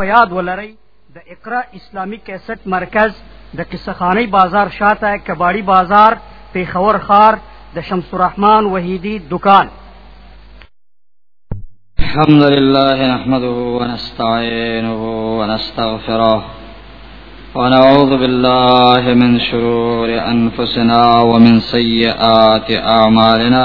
په یاد ولرئ د اقرا اسلامی کیسټ مرکز د قصخانی بازار شاته کباړی بازار پیښور خار د شمس الرحمن وحیدی دکان الحمد لله نحمده ونستعينه ونستغفره ونعوذ بالله من شرور أنفسنا ومن سيئات أعمالنا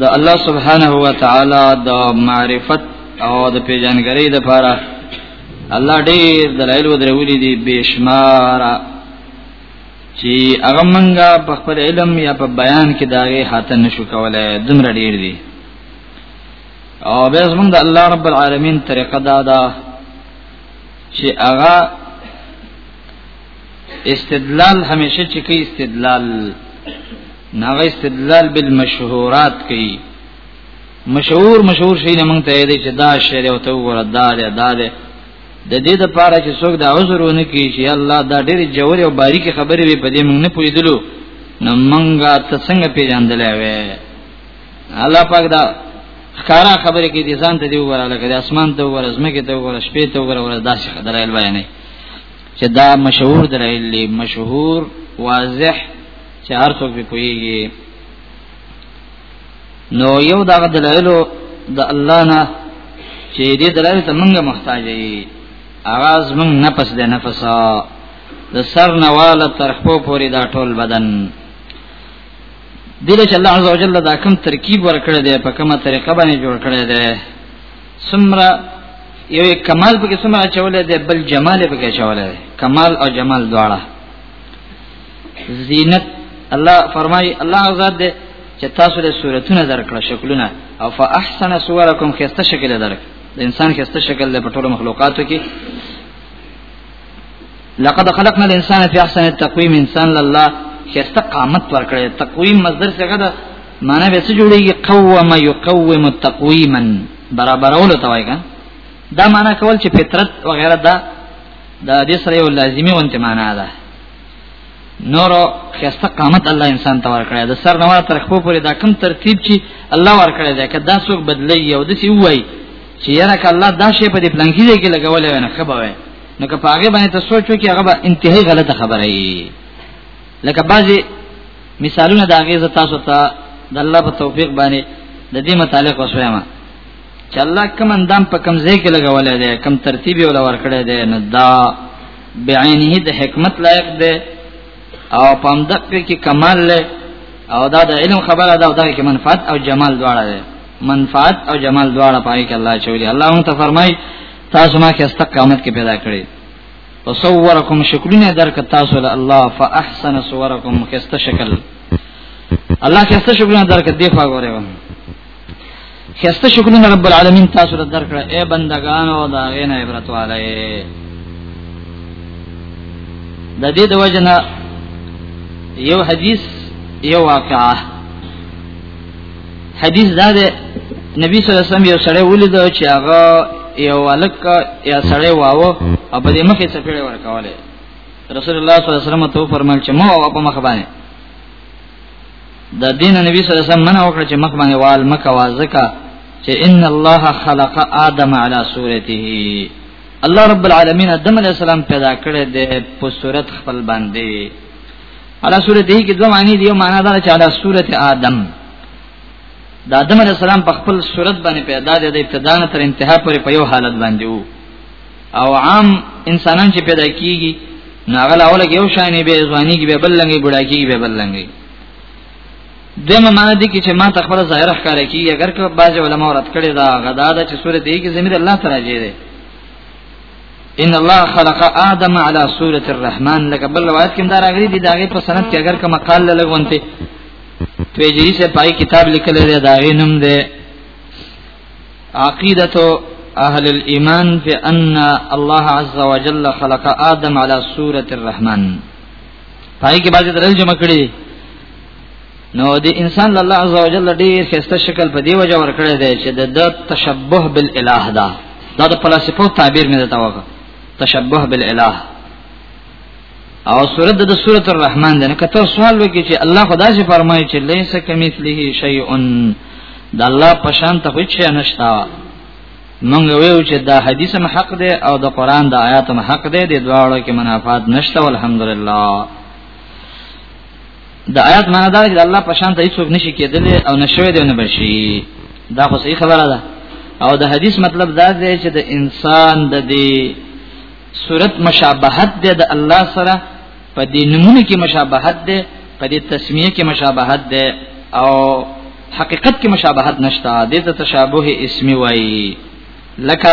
د الله سبحانه و تعالی د معرفت او د پیژنګری د پاره الله ډېر دلایل ودرولې دي بشمار چې هغه منګه په خپل علم یا په بیان کې داغه حاته نشو کولای دمر ډېر دي او به زمونږ د الله رب العالمین طریقه دا ده چې هغه استدلال همیشه چې کوي استدلال ناغه استدلال بالمشهورات کوي مشهور مشهور شي نه مونږ ته دې چې دا شعر او تو ور دا دې دا دې د دې د پاره چې څوک دا عذرونه کوي چې الله دا ډېر جوړ او باریک خبرې به پدې مونږ نه پویدلو نو مونږه ته څنګه پیژندلې وې الله پاک دا خارا خبرې کې دي ځان ته دی وراله کې اسمان ته ورزمه کې ته ورشپې ته ورور داسې خبره الوی نه چې دا مشهور دلایل دی مشهور واضح چې هر څوک به پوهیږي نو یو دا دلایل د الله نه چې دې دلایل ته موږ محتاج یې اواز موږ نفس دې نفس د سر نواله تر خپل پورې دا ټول بدن دله چې الله عزوجل دا کوم ترکیب ورکړی دی په کومه طریقه باندې جوړ کړی دی سمرا یو کمال په قسم اچولې ده بل جمال په کې چولې ده کمال او جمال دواړه زینت الله فرمای الله عزت ده چې تاسو له صورتونو درکړه شکلونه او فاحسن صورکم خسته شکل درک د انسان خسته شکل له ټولو مخلوقاتو کې لقد خلقنا الانسان في احسن التقويم انسان لله خسته قامت ورکړي تقويم مصدر څخه ده معنی به څه جوړیږي قوم یقوم تقویما برابرول ته وایي دا معنی کول چې فطرت وغیرہ دا د دې سره یو لازمی ونته معنی ده نورو خسته قامت الله انسان ته ورکړی د سر نوار تر خپل پورې دا کم ترتیب چې الله ورکړی دا کدا څوک بدلی یو د سی وای چې یاره ک الله دا شی په دې پلان کې دی کې لګولې نه خبره نو که پاګه باندې ته سوچو کې هغه انتهایی غلطه خبره ای لکه بعضی مثالونه دا غیزه تاسو ته د الله په توفیق باندې د دې متعلق وسویم چې الله کوم اندام په کوم ځای کې لګولې ده کوم ترتیب یې ولور کړی ده نو دا بعینه د حکمت لایق ده او پام دک کې کمال له او دا د علم خبره ده او دا کې منفعت او جمال دواړه ده منفعت او جمال دواړه پای کې الله چولې الله مون ته فرمای تاسو ما کې استقامت کې پیدا کړی وصورکم شکلونه درک تاسو له الله فاحسن صورکم خسته شکل الله خسته شکلونه درک دی خو غوړې و خسته شکلونه رب العالمین تاسو له درک اے بندگان او دا غینه عبرت والے د دې د وجنه یو حدیث یو واقعه حدیث دا ده نبی صلی الله علیه وسلم یو سړی ولید چې هغه یو الک یا سړی واو او په دې مخې سپېړې ورکواله رسول الله صلی الله علیه وسلم ته فرمایل چې ما او په مخ باندې د دین نبی صلی الله علیه وسلم منع وکړ چې مخ باندې وال مکه وازکا چې ان الله خلق آدم علی صورته الله رب العالمین آدم علیہ السلام پیدا کړی دی په صورت خپل باندې علا سورته کې دوه معنی دی یو معنا دا چې علا سورته آدم د آدم علی السلام په خپل صورت باندې پیدا دی د ابتدا نه تر انتها پورې په یو حالت باندې وو او عام انسانان چې پیدا کیږي ناغل اول کې یو شانې به ځواني کې به بل لنګي بډا کې به بل لنګي دمه معنی دي کې چې ما تخبر ظاهر ښکار کیږي اگر که بعض علما رد کړي دا غدا د چې سورته کې زمير الله تعالی جي ان الله خلق ادم على سوره الرحمن لکه بل روایت کې دا راغلي دي داغه په سند کې اگر کوم قال لګونته توجری سے پای کتاب لیکل دی داغه نوم دی عقیدت اهل الايمان في ان الله عز وجل خلق ادم على سوره الرحمن پای کې بعضی درجه مکړي نو د انسان له الله عزوجل ډیر خسته شکل په دی وجه ورکړی دی چې د تشبه بالاله دا دا د فلسفو تعبیر مې دتا وکړه تشبه بالاله او سورۃ د سورۃ الرحمن ده کته سوال وکړي چې الله خدا شي فرمایي چې لیس کمثله شیء د الله پشان ته هیڅ شی نشتا مونږ ویو چې دا حدیث هم حق دی او د قران د آیات هم حق دی د دواړو کې منافات نشته الحمدلله د آیات معنا دا چې الله په شان ته هیڅوک نشي کېدل او نشوي دی نه بشي دا خو صحیح خبره ده او د حدیث مطلب دا دی چې د انسان د دې صورت مشابهت ده د الله سره په دې نمونه کې مشابهت ده په دې تسمیه کې مشابهت ده او حقیقت کې مشابهت نشته د تشابه اسمی وایي لکه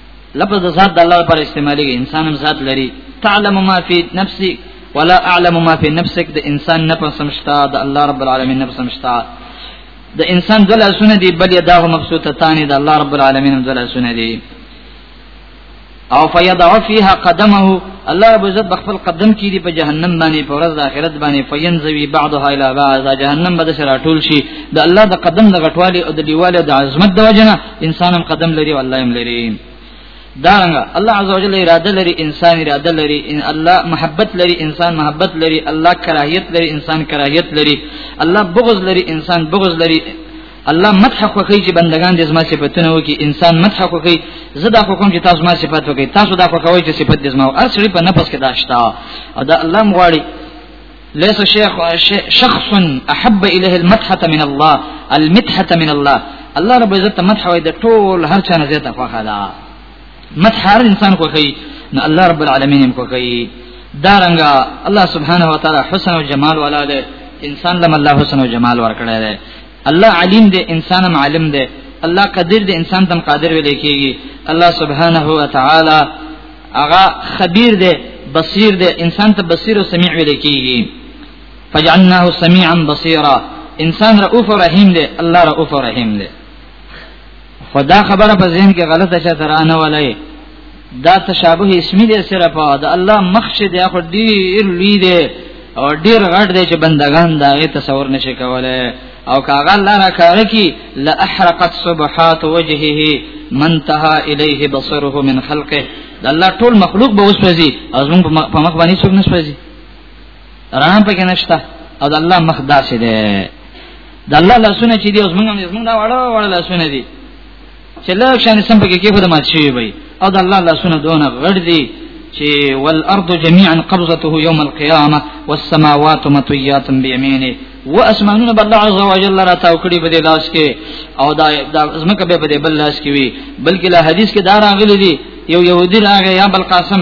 لفظ د ذات د الله پر استعمالي انسان هم ذات لري تعلم ما في نفسي ولا اعلم ما في نفسك د انسان نه پسمشتا د الله رب العالمین نه پسمشتا د انسان دل اسونه دي بل یداه مبسوطه تانی د الله رب العالمین دل اسونه دي او فیضع فیها قدمه الله ابو عزت بخفل قدم کی دی په جهنم باندې په ورځ د آخرت باندې فینزوی بعضها الی بعض جهنم به سره ټول شي د الله د قدم د غټوالی او د دیواله د عظمت د وجنه انسان هم قدم لري او الله هم لري دا رنګ الله عزوجل اراده لري انسان اراده لري ان الله محبت لري انسان محبت لري الله کراهیت لري انسان کراهیت لري الله بغض لري انسان بغض لري الله مدح خوخی چې بندگان د زما صفاتونه وکي انسان مدح خوخی زه دا حکم چې تاسو ما صفات وکي تاسو دا خوخوي چې صفات د زما او اصلي په نفس کې داشتا او دا الله مغواړي ليس شيخ شخص احب اليه المدحه من الله المدحه من الله الله رب عزت مدح وي د ټول هر چا نه زیاته خوخه ده مدح هر انسان خوخي نو الله رب العالمین هم خوخي دارنګا الله سبحانه وتعالى حسن او جمال ولا ده انسان لم الله حسن او جمال ورکړی ده الله علیم دی انسان هم عالم دی الله قدیر دی انسان تم قادر ویل کیږي الله سبحانه و تعالی هغه خبیر دی بصیر دی انسان ته بصیر او سمیع ویل کیږي فجعلناه سميعا بصيرا انسان رؤوف رحیم دی الله رؤوف رحیم دی خدا خبره په ذهن کې غلطه چا ترانه ولای دا تشابه اسمی دی سره په دا الله مخش دی خو ډیر لوی دی او ډیر غټ دی چې بندگان دا غي تصور نشي کولای او کاغه الله را کار کی لا احرقت صبحات وجهه من تها الیه بصره من خلقه دا الله ټول مخلوق به وسوځي ازمن په مخ باندې څوک نسوځي رحم پکې نشته او د الله مخ داسې ده د الله لاسونه چې دی اوس موږ موږ موږ دا وړه وړه لاسونه دي چې له شان سم پکې کې خدای مات شي وي او د الله لاسونه دونه غړ دي چې والارض جميعا قبضته يوم القيامه والسماوات مطويات بيمينه واسمانونه بل عز وجل را تاو کړي په دې لاس کې او دا د زمکه به په دې بل لاس کې وي بلکې له حدیث کې دا راغلي دي یو يهودي راغی یا بل قاسم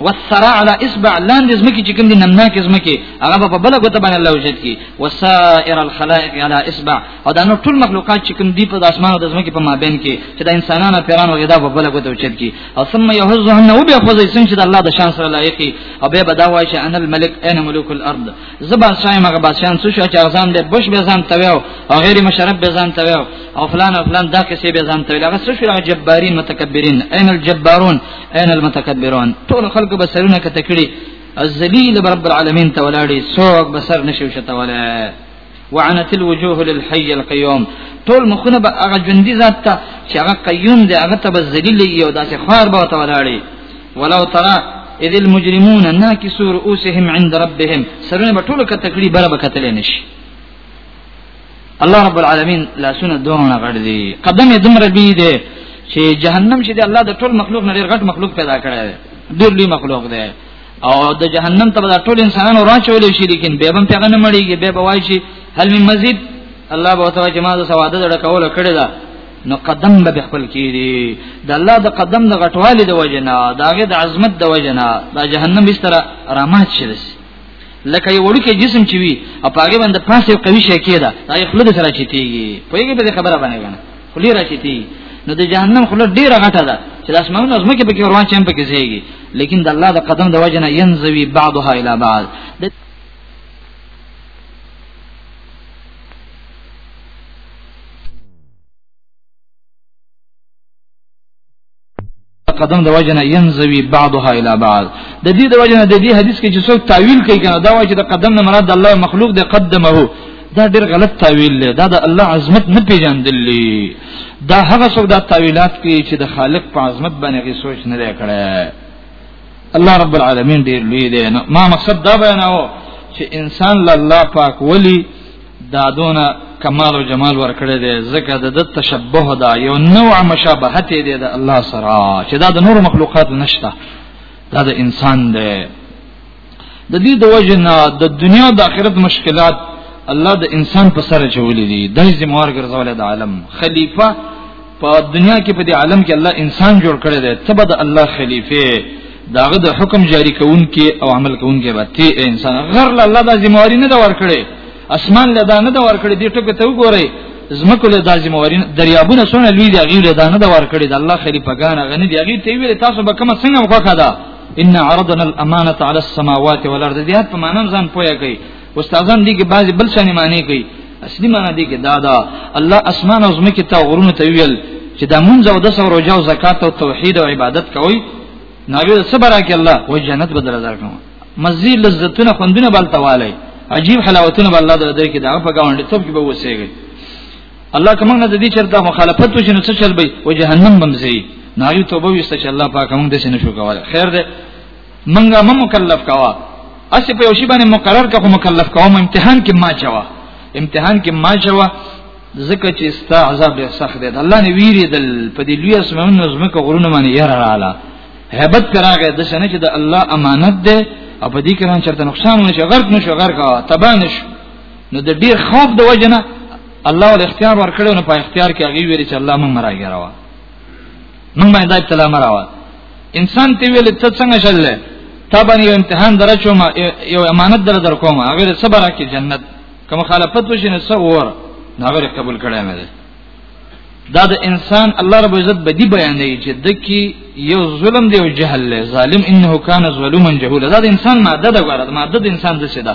والثرى على اصبع لاندې زمکه چې کوم دي نمنا کې زمکه هغه په بل غوته باندې الله وجد کی وسائر الخلائق على اصبع او دا نو ټول مخلوقات چې کوم دي په اسمان او د زمکه په مابین کې چې د انسانانو پیرانو غدا په بل غوته وجد کی او ثم يهزهن وبيخذ سن چې د الله د شان سره لایقي او به بداوي چې انا الملك انا ملوك الارض زبا صایم هغه باسیان څه شو چې ځان دې بش به ځان تویو او غیر مشرب به ځان تویو او فلان او فلان دا کیسې به ځان تویو هغه څه شو هغه جبارین متکبرین عین الجبارون عین المتکبرون ټول خلق به سرونه کته کړي الذلیل رب العالمین تولاړي سوق بسر نشو شتواله وعنت الوجوه للحي القيوم ټول مخونه به هغه جندي ذات ته چې هغه قیوم دی هغه ته به ذلیل یو داسې خار به وتولاړي ولو ترى اذ المجرمون ناكسوا رؤوسهم عند ربهم سرونه به ټول کتکلی بره به کتل نشي الله رب العالمین لا سونه دونه غړ دي قدم یې دمر بي دي چې جهنم چې دی الله د ټول مخلوق نه ډېر غټ مخلوق پیدا کړی دی ډېر لوی مخلوق دی او د جهنم ته به ټول انسانانو راچول شي لیکن به هم پیغه نه مړیږي به به وای شي هل من مزید الله به تو چې ما د سواده د ډکول کړی دا نو قدم به خپل کیږي د الله د قدم د غټوالي د وجنا داغه د عظمت د وجنا دا جهنم بستر رامات شي لکه یو وړوکی جسم چې وي او پاګې باندې پاسه قوي شي کېده دا یې خلود سره چتیږي په یوه به خبره باندې خلی راچتی نو د جهنم خله ډیره غټه ده چې د اسمانونو از مکه پکې روان چم پکې زیږي لیکن د الله د قدم د وجنه ينزوي بعضها الى بعض قدم د وجنه ينزوي بعضها الى بعض د دې د وجنه د دې حدیث کې چې څوک تعویل کوي کنه دا وایي چې د قدم نه مراد الله مخلوق د قدمه دا ډېر غلط تعویل دی دا د الله عظمت نه پیژندل دا هغه څوک دا تعویلات کوي چې د خالق په عظمت باندې غي سوچ نه لري الله رب العالمین ډېر لوی دی ما مقصد دا بیاناو چې انسان له الله پاک ولی دا دونه کمال او جمال ورکړی دی ځکه د د تشبه دا یو نوع مشابهت دی د الله سره چې دا د نور مخلوقات نشته دا د انسان دی د دې د وجه نه د دنیا او د آخرت مشکلات الله د انسان په سره چولې دي د زموار ګرځول د عالم خلیفہ په دنیا کې په دې عالم کې الله انسان جوړ کړی دی تبد الله خلیفہ داغه د حکم جاری کوونکې او عمل کوونکې به تی انسان غر له الله د ذمہواری نه دا ورکړي اسمان له دا نه دا ورکړي دې ټکو ته وګورئ زمکو له دا ذمہواری دریابونه سونه لوی دی غیر له دا نه دا ورکړي د الله خلیفہ ګان غنی دی غیر ته ویل تاسو به کوم څنګه وکړه ان عرضنا الامانه على السماوات والارض دې په معنی ځان پوهه کوي استادان دي کې بعضي بل څه نه معنی کوي اصلي معنی دي کې دا دا الله اسمان او زمکه ته غرونه ته ویل چې دا مونږ او د سور او جو زکات او توحید او عبادت کوي نبی صبر کې الله و جنت بدل درکوم مزید لذتونه خوندونه بل تواله عجیب حلاوتونه بل الله درې کې دا په گاونډي ته کې به وسیږي الله کومه نه د دې چرته مخالفت وشي نو څه چل به و جهنم بمزي ناری توبه وسته چې الله پاک موږ د سینې شو کوله خیر ده منګه مم مکلف کوا اسی په یوشي باندې مقرر کا خو مکلف کوا مم امتحان کې ما چوا امتحان کې ما چوا زکه چې ستا عذاب ډیر سخت دی الله نه ویری دل په دې لوی اسمانونو زمکه غرونه باندې یې رااله hebat کراغه د شنه چې د الله امانت ده او په دې کې نه چرته نقصان نشي غرق نشي غرق کا تبانش نو د ډیر خوف د وجنه الله ول اختیار ورکړو نو په اختیار کې هغه ویری چې الله مونږ راګروا موږ باندې ابتلا مراوه انسان ته ویل ته څنګه شل تا باندې یو امتحان درچو ما یو امانت در در کوم هغه صبر کی جنت کوم خلافت وشي نه سور هغه قبول کړی مې دا د انسان الله رب عزت بدی بیان دی چې دکی یو ظلم دی او جهل ظالم انه کان ظلوما جهولا دا د انسان ماده ده غره ماده د انسان د څه ده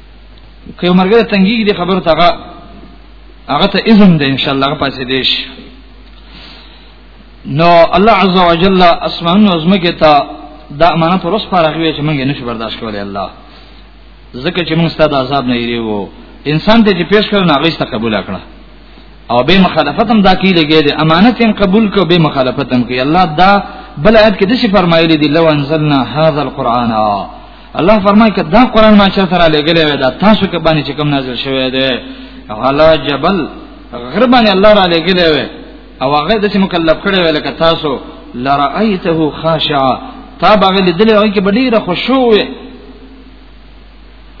که یو مرګ تنګي دي خبر تاغه هغه ته اذن ده ان شاء الله پاسې دیش نو الله عز وجل اسمان او زمکه ته دا امانه پر اوس پر هغه چې موږ نه شو برداشت کولای الله ځکه چې موږ ستاسو عذاب نه یری وو انسان ته چې پیش کړو نه غیسته قبول کړه او به مخالفت هم دا کی لګی دی امانت هم قبول کو به مخالفت هم کی الله دا بل آیت کې د شي فرمایلی دی لو انزلنا هذا القرآن الله فرمایي چې دا قران ما چا سره لګلې وې دا تاسو کې باندې چې کوم نازل شوی دی او الله جبل غرب باندې الله را لګلې وې او هغه د چې مکلف کړي وې لکه تاسو لرایته خاشعا تا باغ لیدلې هغه کې ډیره خوشو وې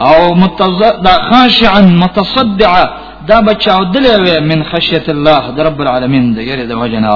او متضد خاشعا متصدعا دا بچاو دلې وې من خشیت الله د رب العالمین د یری د وجنا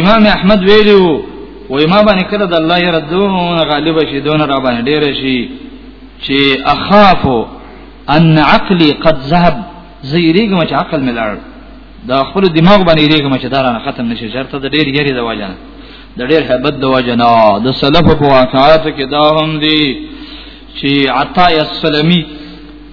امام احمد ویلو و امام باندې کړه د الله یې ردون غالب شي دون را باندې ډیر شي چې اخاف ان عقلي قد ذهب زیریګم چې عقل ملار دا خپل دماغ باندې یریګم چې دارانه ختم نشي چرته د ډیر یری د واجنه د ډیر hebat د واجنه د سلف په واقعاتو کې دا هم دي چې عطا السلمي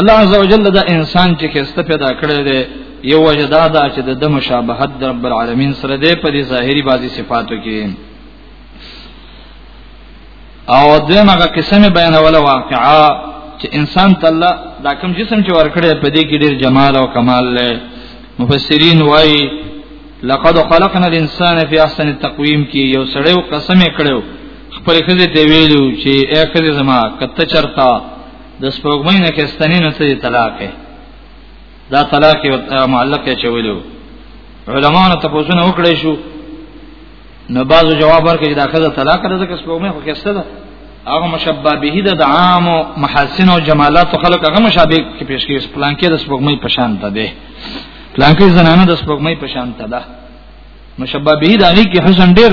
الله عزوجل دا انسان چې کسته پیدا کړی دی یو وجه دا ده چې د مشابهت د رب العالمین سره دی په دې ظاهری بازي صفاتو کې او دغه قسمه بیانوله واقعا چې انسان ته الله دا کوم جسم چې ورکړی په دې کې ډیر جمال او کمال لري مفسرین وایي لقد خلقنا الانسان في احسن التقويم کې یو سړی قسم کړو خپل خزه دی ویلو چې اے خزه زما کته چرتا د سپوږمۍ نه کې ستنې نه ته طلاق دا طلاق معلق یې چویلو علماونو ته پوښتنه وکړې شو نو بازو جواب ورکړي دا خزه طلاق ده ځکه سپوږمۍ خو کېسته ده هغه مشبہ به د عام او محاسن او جمالات خلق هغه مشابه کې پیش کیږي پلان کې د سپوږمۍ په شان ته ده پلان کې زنانه د سپوږمۍ په شان ته ده مشبہ به د هغه کې حسن ډیر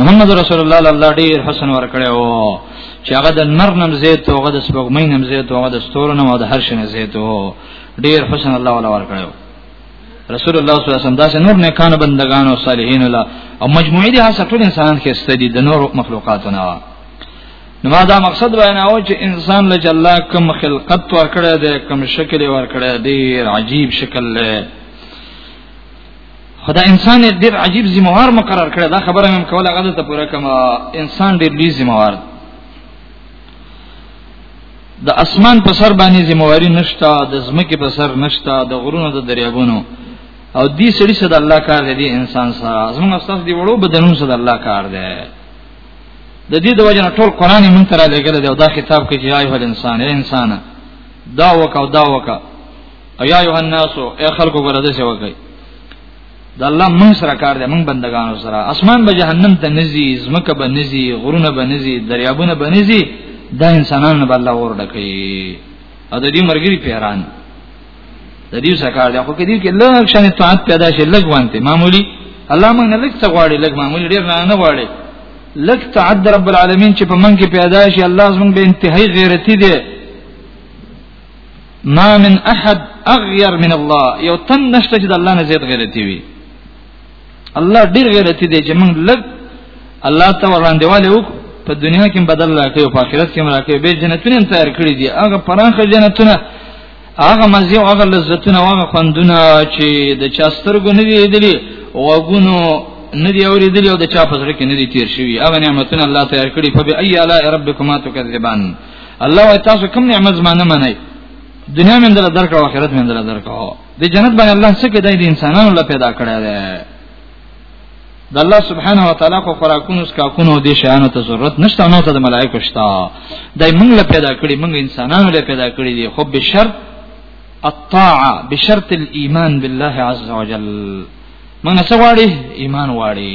محمد رسول الله الله ډیر حسن ور کړی او چې هغه د نر نم زیت او هغه د سپوږمۍ نم زیت او هغه د ستورو نم او د هر شي نه زیت او ډیر حسن الله ولا ور کړو رسول الله صلی الله علیه وسلم داسې نور نه کانو بندگان او صالحین الله او مجموعي دي هڅه ټول انسانان کې ستدي د نور مخلوقاتو نه نو ما دا مقصد بیان او چې انسان له الله کوم خلقت ور کړی دی کوم شکل ور کړی دی عجیب شکل له خدا انسان ډیر عجیب ذمہوار مقرر کړی دا خبره هم کوله غدا ته پوره کما انسان ډیر لوی ذمہوار د اسمان په سر باندې ذمہواری نشتا د زمکه په سر نشتا د غرونو د دریابونو او دې سړي صد الله کار دی انسان سره زموږ استاد دی وړو بدنونو صد الله کار دی د دې د وجه ټول قران مون تر لګل دی او دا کتاب کې چې آی هل انسان انسان دا وکاو دا وکاو ایا ایه الناس اے خلکو ګره دې سوا کوي د الله مون سره کار دې مون بندگانو سره اسمان به جهنم ته نزي زمکه به نزي غرونه به نزي دریابونه به نزي دا انسانانو به الله ور ډکې او د دې مرګري پیران د دې سره کار دې خو کې دې کې لږ شان توات پیدا شي لږ وانته معمولی الله مونږ نه لږ څه غواړي لږ معمولی ډیر نه غواړي لک تعد رب العالمین چې په من کې پیدا شي الله زمونږ به انتهایی غیرتی دی ما من احد اغير من الله یو تن نشته چې د الله نه زیات غیرتی وي الله ډیر غیرتی دی چې موږ لږ الله ته وړاندې والي وک په دنیا کې بدل راکې او په آخرت کې راکې به جنتونه تیار کړی دي هغه پرانخه جنتونه هغه مزي او هغه لذتونه او هغه خوندونه چې د چا سترګو نه دی دي وګونو نه دی اوریدلی او د چا په سره کې نه دی تیر شوی هغه نعمتونه الله تعالی کړی په بی ای الا ربکما تکذبان الله وای تاسو کوم نعمت زمانه منئ دنیا مې اندر درکړه او آخرت مې اندر درکړه د جنت باندې الله څخه د انسانانو لپاره پیدا کړی دی د الله سبحانه و تعالی خو خوراکونو سکاکونو دي شیانو ته ضرورت نشته نو ته د ملائکه شته دای موږ له پیدا کړی موږ انسانانو له پیدا کړی دي خو به شرط الطاعه بشرط الايمان بالله عز وجل موږ څه غواړي ایمان غواړي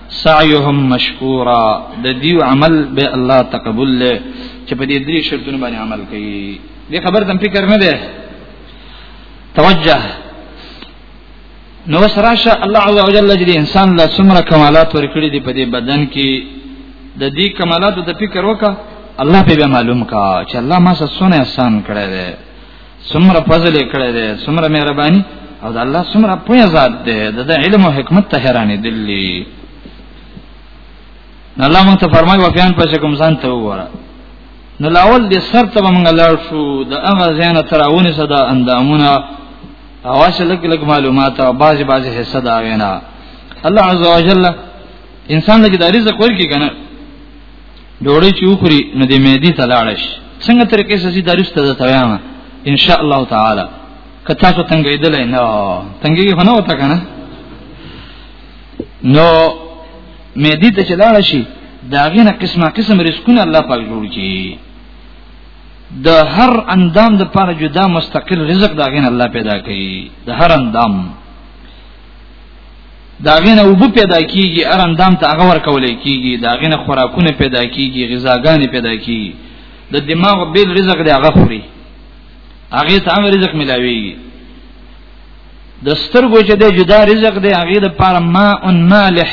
سعيهم مشکورا د دې عمل به الله تقبل له چې په دې درې شرطونو باندې عمل کوي دې خبر تم فکر نه ده توجه نو سراشه الله عز وجل دې انسان له څومره کمالات ورکړي دي په دې بدن کې د دې کمالاتو د فکر وکړه الله په معلوم کا چې الله ما سره سونه احسان کړی دی څومره فضل کړی دی څومره مهرباني او د الله څومره پوهه ذات دی د علم او حکمت ته حیرانې دلی نو الله مونږ ته فرمایي وفیان پښه کوم ځان ته وره نو لاول دې سر ته مونږ لاړ شو د هغه ځان تراونه صدا اندامونه اواز لګ لګ معلومات او باز باز حصہ دا وینا الله عز وجل انسان لګي د رزق ورکی کنه ډوړی چې وخوري نو د معدې ته لاړ شي څنګه طریقې سزي درسته ده تویام ان شاء الله تعالی که تاسو تنګېدل نه تنګېږي خو نه وته کنه نو معدې ته چې لاړ شي دا غینه قسمه قسم رزقونه الله پاک جوړ کړي د هر اندام د پاره جدا مستقل رزق دا غینه الله پیدا کړي د هر اندام دا غنه وب پیدا کیږي ار اندام ته هغه ورکول کیږي دا غنه خوراکونه پیدا کیږي غذاګانې پیدا کیږي د دماغ بیل رزق دی هغه خوري هغه ته هغه رزق ملاويږي د سترګو چې د جدا رزق دی هغه د پاره ما ان مالح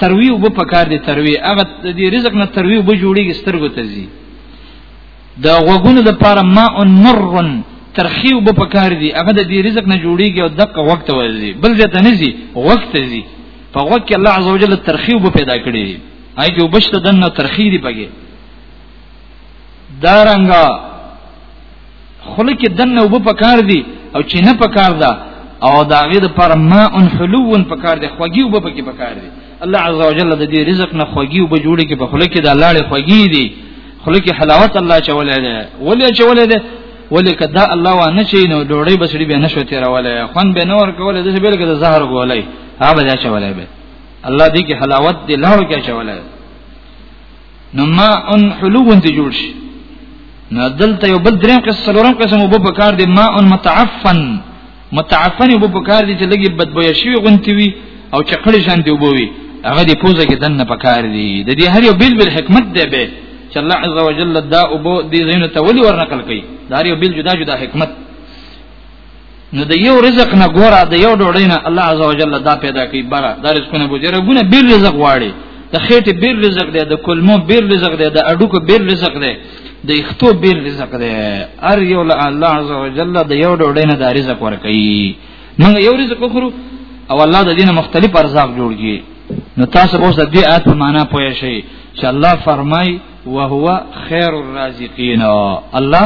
تروي وب پکار دي تروي هغه د رزق نه تروي وب جوړيږي سترګو ته زی د غوګونو د پاره ماء مر ترخیو به پکار دي هغه د دې رزق نه جوړیږي او دغه وخت ورزي بل ځای ته نه زی وخت زی په وخت کې الله عزوجل ترخیو به پیدا کړی دی هاي کې وبشت دنه ترخی دی بګي دارنګا خلک دنه وب پکار دي او چې نه پکار ده او دا غي د پر ما ان حلوون پکار دي خوږي وب پکې پکار دي الله عزوجل د دې رزق نه خوږي وب جوړي کې په خلک د لاړې خوږي دي خله کې حلاوت الله چولې ده ولې چولې ده ولې کدا الله وانه شي نو ډوړې بسړي به نشو تیرولې خون به نور کولې د بیل کې زهر ګولې هغه دا چولې به الله دې کې حلاوت دې لهو کې چولې نو ما ان حلوون دې جوړ شي نو دلته یو بل دریم قسم سلورم قسم وب په کار دې ما ان متعفن متعفن وب پکار دي چې لګي بدبوي شي غونتی وي او چقړې شان دی وبوي هغه دی پوزه کې دنه پکار دي د دې هر یو بل بل حکمت دی به چې الله عز وجل دا وبو دې زینو ته ولي ورنقل کوي دا هر یو بل جدا جدا حکمت نو د یو رزق نه ګوره د یو ډوړې نه الله عز وجل دا پیدا کوي بره دا رزقونه بوجره ګونه بیر رزق واړي د خېټې بیر رزق دی د کلمو بیر رزق دی د اډوکو بیر رزق دی د اختو بیر رزق دی ار یو له الله عز وجل د یو ډوډۍ نه د رزق ورکړي موږ یو رزق خورو او الله د دینه مختلف ارزاق جوړ کړي نو تاسو اوس د دې آیت په معنا پوه شئ چې الله فرمای او هو خیر الرازقین الله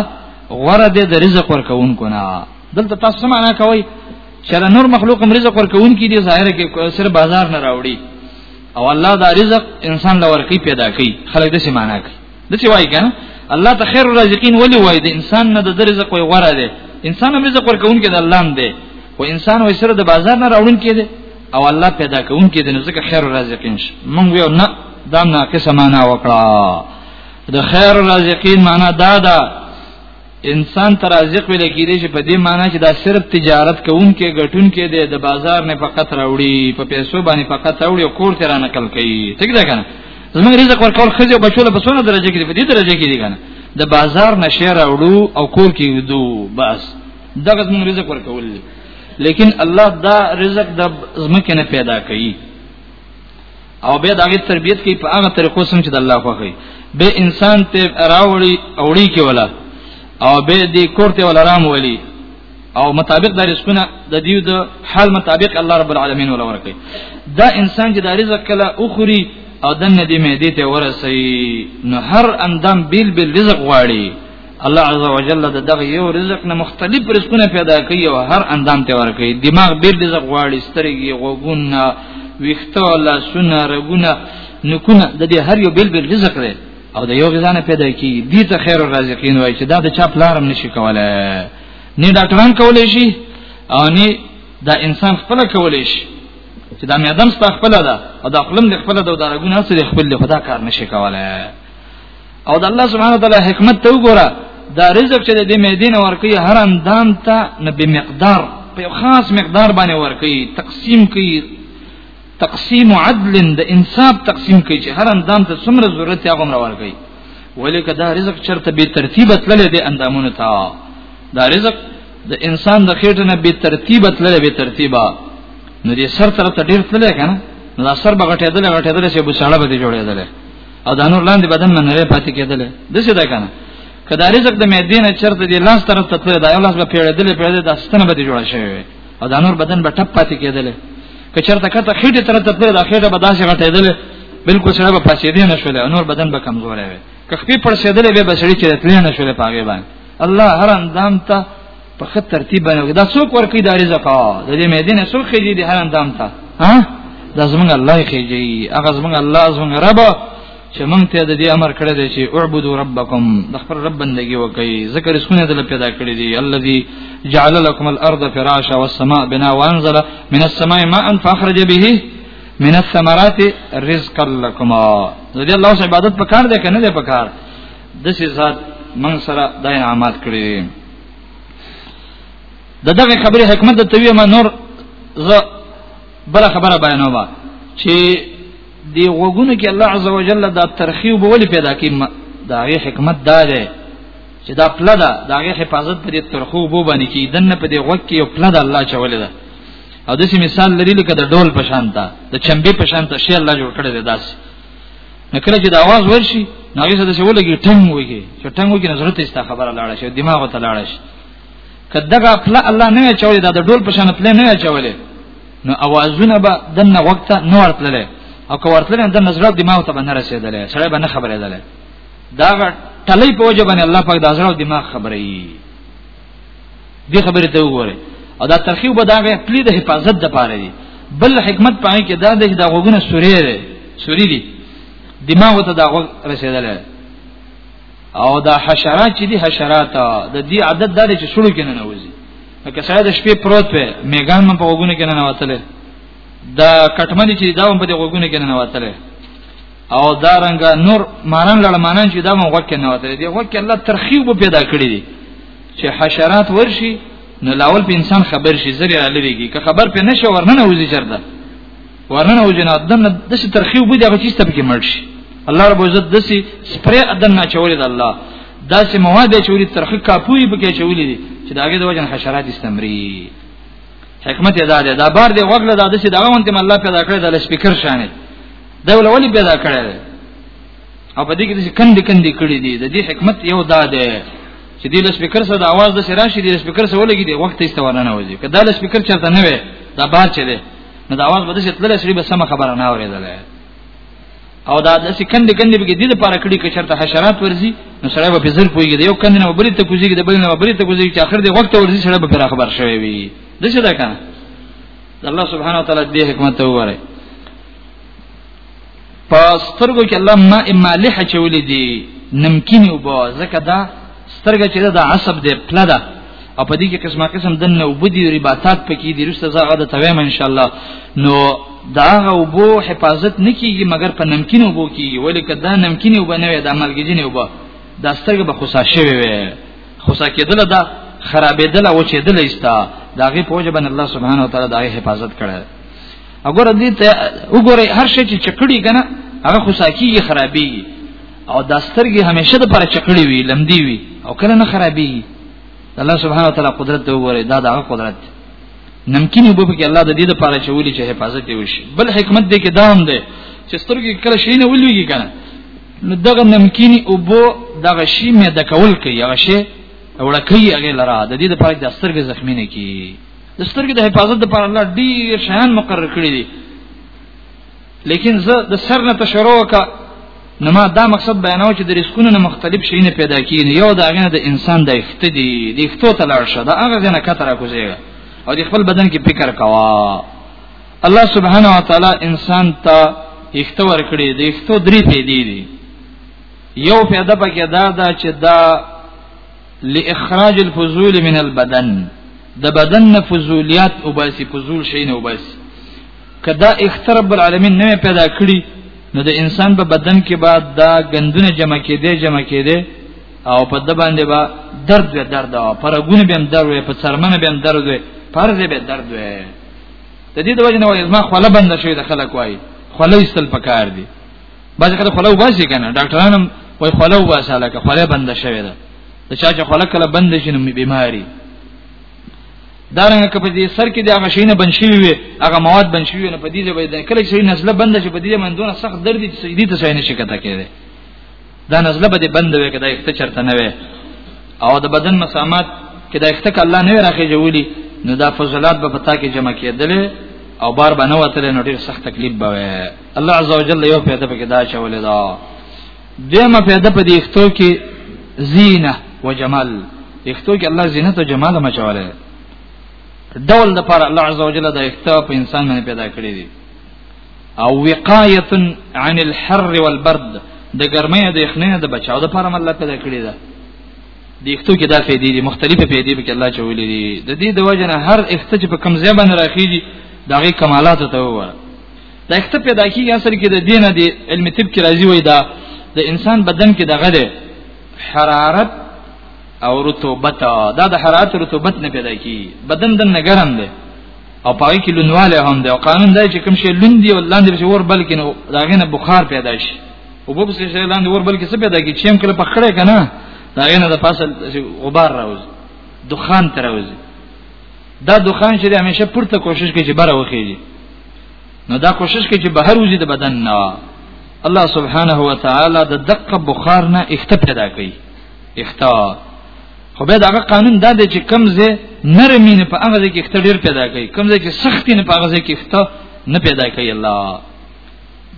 غره دې د رزق ورکوونکو نه دلته تاسو معنا کوي چې د نور مخلوق هم رزق ورکوونکي دي ظاهر کې سر بازار نه راوړي او الله دا رزق انسان لور کوي پیدا کوي خلک دې معنا کوي د څه وای کنه الله ته خیر الرازقین ولی وای د انسان نه د رزق وای غوړه دی انسان هم رزق ورکون کې د الله نه دی خو انسان وای سره د بازار نه راوړون کې دی او الله پیدا کون کې دی نو ځکه خیر الرازقین شي مونږ یو نه دا نه قسمه نه وکړه د خیر الرازقین معنا دا ده انسان تر رازق ویل کېږي چې په دې معنی چې دا صرف تجارت کوونکې ګټونکې دی د بازار نه فقط راوړي په پیسو باندې فقط راوړي او کور ته را نقل کوي ټیک ده کنه زموږ رزق ورکول خځه او بچو له بسونه درجه کې دی په دې درجه کې دی کنه د بازار نشه راوړو او کور کې ودو بس دغه زموږ رزق ورکول لیکن الله دا رزق د زمکه نه پیدا کوي او به داغه تربيت کوي په هغه طریقو سم چې د الله خوښي به انسان ته راوړي اوړي کې ولا او به دې کوړته ولا رام ولي او مطابق د رزقونه د دیو د حال مطابق الله رب العالمین ولا ورکي دا انسان چې د رزق کله اخري او دنه دې مې دې ته ورسي نو هر اندام بیل بیل رزق غواړي الله عز وجل د دغه یو رزق نه مختلف رزقونه پیدا کوي او هر اندام ته ورکوي دماغ ډیر رزق غواړي سترګې غوګونه ویخته الله سونه رګونه نکونه د دې هر یو بل بل رزق دی او د یو غذا نه پیدا کیږي دې ته خیر الرازقین وایي چې دا د چا پلارم نشي کولای نه ډاکټران کولای شي او نه دا انسان خپل کولای شي چې دا میادم ستا خپل ده او دا خپلم د خپل ده او دا رګونه سره خپل له خدا کار نشي کولای او د الله سبحانه وتعالى حکمت ته وګوره دا رزق چې د مدینه ورکی هر اندام ته نه به مقدار په خاص مقدار باندې ورکی تقسیم کوي تقسیم عدل د انصاف تقسیم کوي چې هر اندام ته څومره ضرورت هغه مر ورکی ولیک دا رزق چرته به ترتیب تللی دی اندامونو ته دا رزق د انسان د خېټه نه به ترتیب تللی به ترتیبا نو دې سر تر ته ډیر تللی کنه نو دا سر بغټېدل غټېدل چې بوساړه به جوړېدل او دا نور لاندې بدن نه نه پاتې کېدل د څه ده کنه کدا رزق د معدې نه چرته دی لاس طرف ته تللی دا یو لاس به پیړېدل پیړېدل د ستنه به جوړ شوی او دا نور بدن به ټپ پاتې کېدل که چرته کته خېټه طرف ته تللی دا خېټه به داسې غټېدل بالکل سره به پاسې دی نه شول نور بدن به کمزور وي که خپې پړسېدل به بسړي چې تللی نه شول پاګې باندې الله هر اندام ته په خط ترتیب باندې دا څوک ورکی دا رزق د دې مدینه څوک خېږي د هر اندام ته ها دا زمونږ الله خېږي هغه زمونږ الله زمونږ رب چې مونږ ته د دې امر کړی دی چې اعبدوا ربکم د خپل رب بندگی وکړئ ذکر اسونه دل پیدا کړی دی الذي جعل لكم الارض فراشا والسماء بنا وانزل من السماء ماء فاخرج به من الثمرات رزقا لكم د دې الله عبادت پکار دی کنه دی پکار د سې ذات مونږ سره د انعامات کړی د دغه خبرې حکمت د توی ما نور ز بل خبره بیانوما چې دی وګونو کې الله عزوجل دا ترخیب ولې پیدا کړي دا غي حکمت دا دی چې دا پله ده دا غي حفاظت پر ترخو بو باندې کې دنه په دې وخت کې یو پله ده الله چولې ده او دسی مثال لري لکه د ډول پشانتا د چمبي پشانتا شی الله جوړ کړی دی داسې نکله چې د आवाज ورشي نو هغه څه چې ولګي ټنګ وږي چې ټنګ وږي نظر ته استا خبره لاړه شي دماغ ته لاړه شي کداګه خپل الله نه چولې دا د ډول په شان خپل نه چولې نو اوازونه به دنه وخت نه ورتللې او که ورتللې د نظر دماغ ته باندې رسیدلې سره به نه خبرېدلې دا ټلې په وجه باندې الله پاک د نظر دماغ خبرې دې خبرې ته وګوره او دا ترخیو به دا غي پلی د حفاظت د پاره دي بل حکمت پای کې دا د غوګونه سوري دي سوري دي دماغ ته دا غوګ رسیدل او دا حشرات چې دي حشرات د دې عدد دا چې شروع کینې نه وځي لکه سره د شپې پروت په میګان په غوګونه کې نه وتله دا کټمنې چې دا هم په غوګونه کې نه وتله او دارنګ نور مانن لړ مانن چې دا مو وکه نه وته دی وکه الله ترخیب پیدا کړی دی چې حشرات ورشي نو لاول په انسان خبر شي زری عليږي که خبر په نشه ورننه وځي چرته ورننه وځي نو دنه د څه ترخیب بده هغه چیز ته کې مړ شي الله رب عزت د څه سپری ادن نه چولې د الله دا سه مواد چولې ترخیب کاپوي به کې چولې دي چې داګه د وجن حشرات استمري حکمت ادا ده دا بار دی وغله دا د څه دغه وانت الله پیدا کړی د سپیکر شانه دا ولولي پیدا کړی دی او په دې کې چې کندې کندې کړې دي د دې حکمت یو دا دی چې دې لس سپیکر سره د आवाज د شراشي دې سپیکر سره ولګي دي وخت ایست ورنه وځي که دا لس سپیکر چرته نه وي دا بار چي دي نو د आवाज بده چې تل سړي به سم خبره نه اورېدل او دا د سکند کندې به دې لپاره کړي که چرته حشرات ورزي نو سړی به په زر پويږي یو کندې نه بری ته کوزيږي د بل نه بری ته کوزيږي چې اخر دې وخت ورزي سړی به پر خبر شوی وي د څه ده کنه الله سبحانه وتعالى دې حکمت وره په سترګو کې الله ما مالح چولې دي نمکین وبو زکه دا سترګه چې دا عصب دی پله ده او په دې کې قسمه قسم د نو بدی رباطات پکې دي رسته زغه د تویم ان شاء الله نو دا وبو حفاظت نکېږي مګر په نمکین وبو کېږي ولې کدا نمکین وبو نه وي د عملګجین وبو دا سترګه به خوشا شوي وي خوشا کېدل دا خرابېدل او چې دل ایستا داغه پوجبن الله سبحانه وتعالى داغه حفاظت کړي وګوره دې ته وګوره هر شي چې چکړی کنه هغه خو ساکیږي خرابېږي او دا سترګې همیشه د پر چکړی وي لمدی وي او کله نه خرابېږي الله سبحانه وتعالى قدرت ته وګوره دا دغه قدرت نمکین وب په کې الله د دې لپاره چولې چې حفاظت یې وشي بل حکمت دې کې دا هم ده چې سترګې کله شي نه ولويږي کنه نو دغه نمکین وبو دغه شی مې د کول کوي هغه شی وړکې هغه لرا د دې لپاره د سترګې زخمی نه کی د سترګې د حفاظت لپاره الله ډیر شیان مقرر کړی دي لیکن زه د سر نه تشروع کا نو ما دا مقصد بیاناو چې د ریسکونو نه مختلف شي نه پیدا کیږي یو دا غنه د انسان د افته دي د افتو ته لاړ شه دا هغه غنه کتره کوزیږي او د خپل بدن کې فکر کوا الله سبحانه و تعالی انسان ته افته ورکړي د افتو درې پیدې دي یو پیدا پکې دا دا چې دا لاخراج الفضول من البدن د بدن نه فضولیات او باسي فضول شي نه وباسي کدا اختر رب العالمین نه پیدا کړی نو د انسان په بدن کې بعد دا غندونه جمع کېده جمع کېده او په د باندې با درد و درد او پرګونه بهم درد و په سرمنه بهم درد و پرځ به درد و د دې د وجه نه وایي ما خپل بند شوی د خلک وایي خپل استل پکار دي باز کله خلو باسي کنه ډاکټران هم وای خلو باسه لکه خله بند شوی ده د چا چې خله کله بند شي نو بیماری دارنګه کپ دې سر کې د هغه شینه بند شوی وي هغه مواد بند شوی نه په دې ځای باندې کله چې نزله بند شي په دې باندې دونه سخت درد چې دې ته څه نه شي کته کېږي دا نزله به دې بند وي کدا یې چرته نه وي او د بدن مسامات کدا یې ته الله نه راخې جوړي نو دا فضلات به پتا کې جمع کېدل او بار بنوتل نو ډېر سخت تکلیف به الله عزوجل یو پیدا پکې دا چولې دا دیمه پیدا په دې اختو کې زینه و جمال اختو کې الله زینت او جمال مچوله ډول د پر الله عزوجل د اختو په انسان باندې پیدا کړی دی او وقایه عن الحر والبرد د ګرمۍ د یخنۍ د بچاو د پر الله پیدا کړی دی د اختو کې دا فائدې دي مختلفه فائدې به الله چولې دي د دې د وجنه هر اخته چې په کم ځای باندې راخیږي داغه کمالات ته وره دا څه پیدا کیږي اصل کې د دینه دی علم طب کې راځي وای دا د انسان بدن کې دغه دی حرارت او رطوبت دا د حرارت رطوبت نه پیدا کی بدن د نګرم دی او پای کې لونواله هم دی او قانون دی چې کوم شی لون دی او لاندې به ور بلکې نو داغه نه بخار پیدا شي او په څه شی لاندې ور بلکې څه پیدا کی چې هم کله پخړې کنه داغه نه د پاسه غبار راوځي دخان تر راوځي دا دخان چې همیشه پورته کوشش کوي چې بره وخیږي نو دا کوشش کوي چې بهر وځي د بدن نه الله سبحانه و تعالی د دقه بخار نه اخته پیدا کوي اخته خو به دا قانون دا دی چې کمزه نرمي نه په هغه کې اخته ډیر پیدا کوي کمزه چې سختی نه په هغه کې اخته نه پیدا کوي الله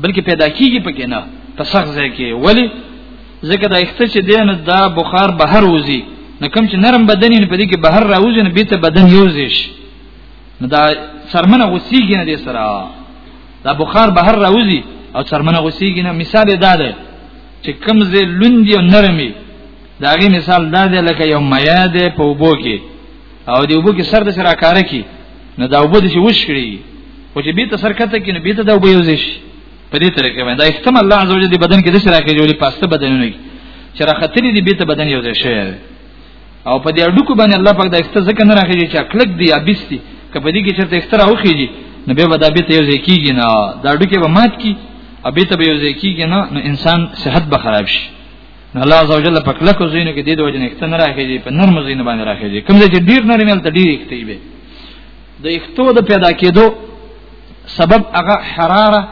بلکې پیدا کیږي پکې نه په سخت ځای کې ولی ځکه دا اخته چې دین دا بخار بهر وځي نو کم چې نرم بدن نه پدې کې بهر راوځي نه بیت بدن یوزیش نو دا څرمنه غوسیږي نه دې سره دا بخار بهر راوځي او څرمنه غوسیږي نه مثال دا ده چې کمزې لوندي او نرمي دا غي مثال دا دی لکه یو میا ده په وبو کې او دی وبو کې سر د سره کار کوي نو دا وبو د شي وشکړي او چې بیت سر کته کې نو بیت دا وبو یوځي شي په دې طریقې باندې دا احتمال الله عزوجل دی بدن کې د سره کې جوړي پاسته بدنونه چې راختلي دی بیت بدن یوځي شي او په دې اډوکو باندې الله پاک دا اخته ځکه نه راخیږي چې کلک دی یا بیستی کپه دې کې چې اخته راوخیږي نو به ودا به ته یو ځکیږي نه دا اډوکه به مات کی ابي ته به یو ځکیږي نه نو انسان صحت به خراب شي نو الله عزوجل په کلک زینو کې دې د وجه نه اخته نه راخیږي په نرم زینو باندې راخیږي کوم چې ډیر نرم مل ته ډیر اخته وي د اختو د پیدا کېدو سبب هغه حراره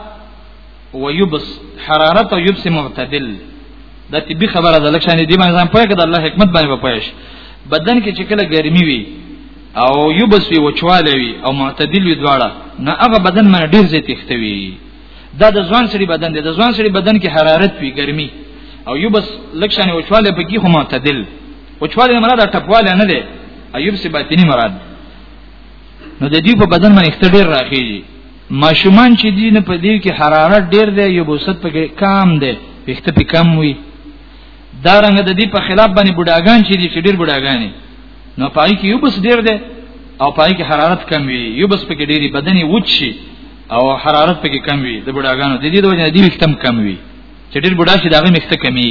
ويبس حرارت او يبس معتدل دا طبي خبره ده لکه شانې دی باندې ځان پوهه کړه الله حکمت باندې پوهش بدن کې چې کله ګرمي وي او يبس وي وچواله وي او معتدل وي دواړه نه هغه بدن باندې ډیر زیات تختوي دا د ځوان سړي بدن دی د ځوان سړي بدن کې حرارت وي ګرمي او يبس لکه شانې وچواله بګي خو معتدل وچواله مراد ټپواله نه دی ایوب سي باطنی مراد نو د دې په بدن باندې اختډیر راخیږي ماشومان چې دین په دې کې حرارت ډیر دی یو بوست په کې کم دی وخت په کم وي دا رنګ د دې په خلاف باندې بډاګان چې دي چې ډیر بډاګانی نو پای کې یو بس ډیر دی او پای کې حرارت کم وي یو بس په کې ډیری بدني وچ شي او حرارت په کې کم وي د بډاګانو د دې د وجه دې وختم کم وي چې ډیر بډا شي دا غي مخته کمی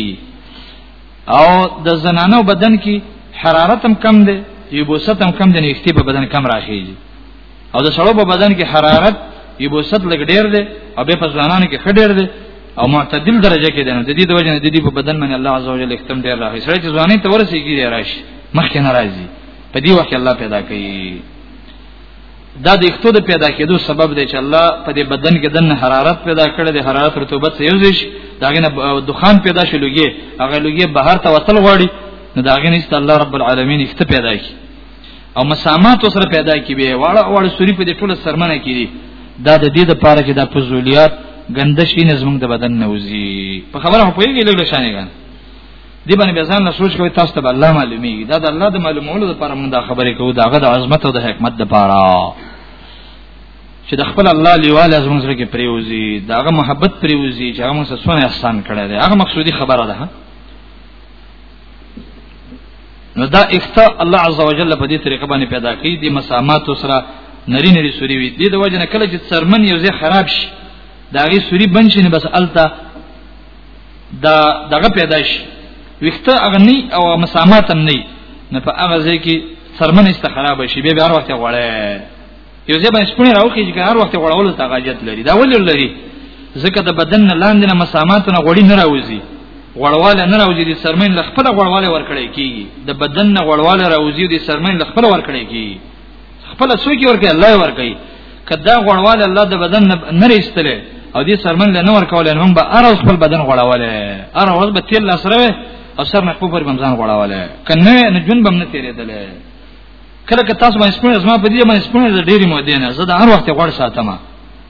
او د زنانو بدن کې حرارت هم کم دی یو بوست هم کم دی نو په بدن کم راخیږي او د سړو په بدن کې حرارت یبوست لګ ډیر دی او به په ځوانانو کې خډیر دی او معتدل درجه کې دی نو د دې د وجه نه د دې په بدن باندې الله عزوجل اختم ډیر راغی سړی چې ځواني ته ورسیږي دی راشي مخکې ناراضي په دې وخت الله پیدا کوي دا د اختو د پیدا کېدو سبب دی چې الله په دې بدن کې دنه حرارت پیدا کړي د حرارت رطوبت سره یو ځای شي داغه نه دخان پیدا شي لږه هغه لږه بهر ته وصل غواړي نو داغه نشته الله رب العالمین اخته پیدا کړي او مسامات سره پیدا کی به واړه واړه سوري په دې ټوله سرمنه کې دي دا د دې د پاره چې دا فزولیات ګندشي نظم د بدن نوزي په خبره په یوه لګل شانې ګان دی باندې ځان نه سوچ کوي تاسو ته الله معلومي دا د الله د معلومولو لپاره موږ دا خبرې کوو دا غد عظمت او د حکمت لپاره چې د خپل الله لیواله زموږ سره کې پریوزي دا غو محبت پریوزي چې هغه موږ سره سونه احسان کړی دی هغه مقصودی خبره ده نو دا اختا الله عز وجل په دې طریقه باندې پیدا کړي دي مسامات سره نری نری سوري وي دې د وجنه کله چې سرمن یو ځای خراب شي دا غي سوري بنشي نه بس الته دا دغه پیدا شي وخته اغنی او مسامات نه نه په هغه ځای کې سرمن است خراب شي به هر وخت غوړې یو ځای باندې سپونه راوخی چې هر وخت غړولو ته حاجت لري دا ولې لري ځکه د بدن نه لاندې نه مسامات نه غوړی نه راوځي غړواله نه راوځي د سرمن له خپل غړواله ورکړی کیږي د بدن نه غړواله راوځي د سرمن له خپل ورکړی کیږي خپل سوچي ورکړي الله ورکړي کدا غړواله الله د بدن نه رېستله او دې سرمن له نه ورکول نه هم به ار خپل بدن غړواله ار ورځ به تیل لاسره او سر نه خپل پر بمزان غړواله کنه نه جون بم نه تیرېدله کله که تاسو باندې سپونه زما په دې باندې سپونه ډېری مو دینه زه د هر وخت غوړ ساتم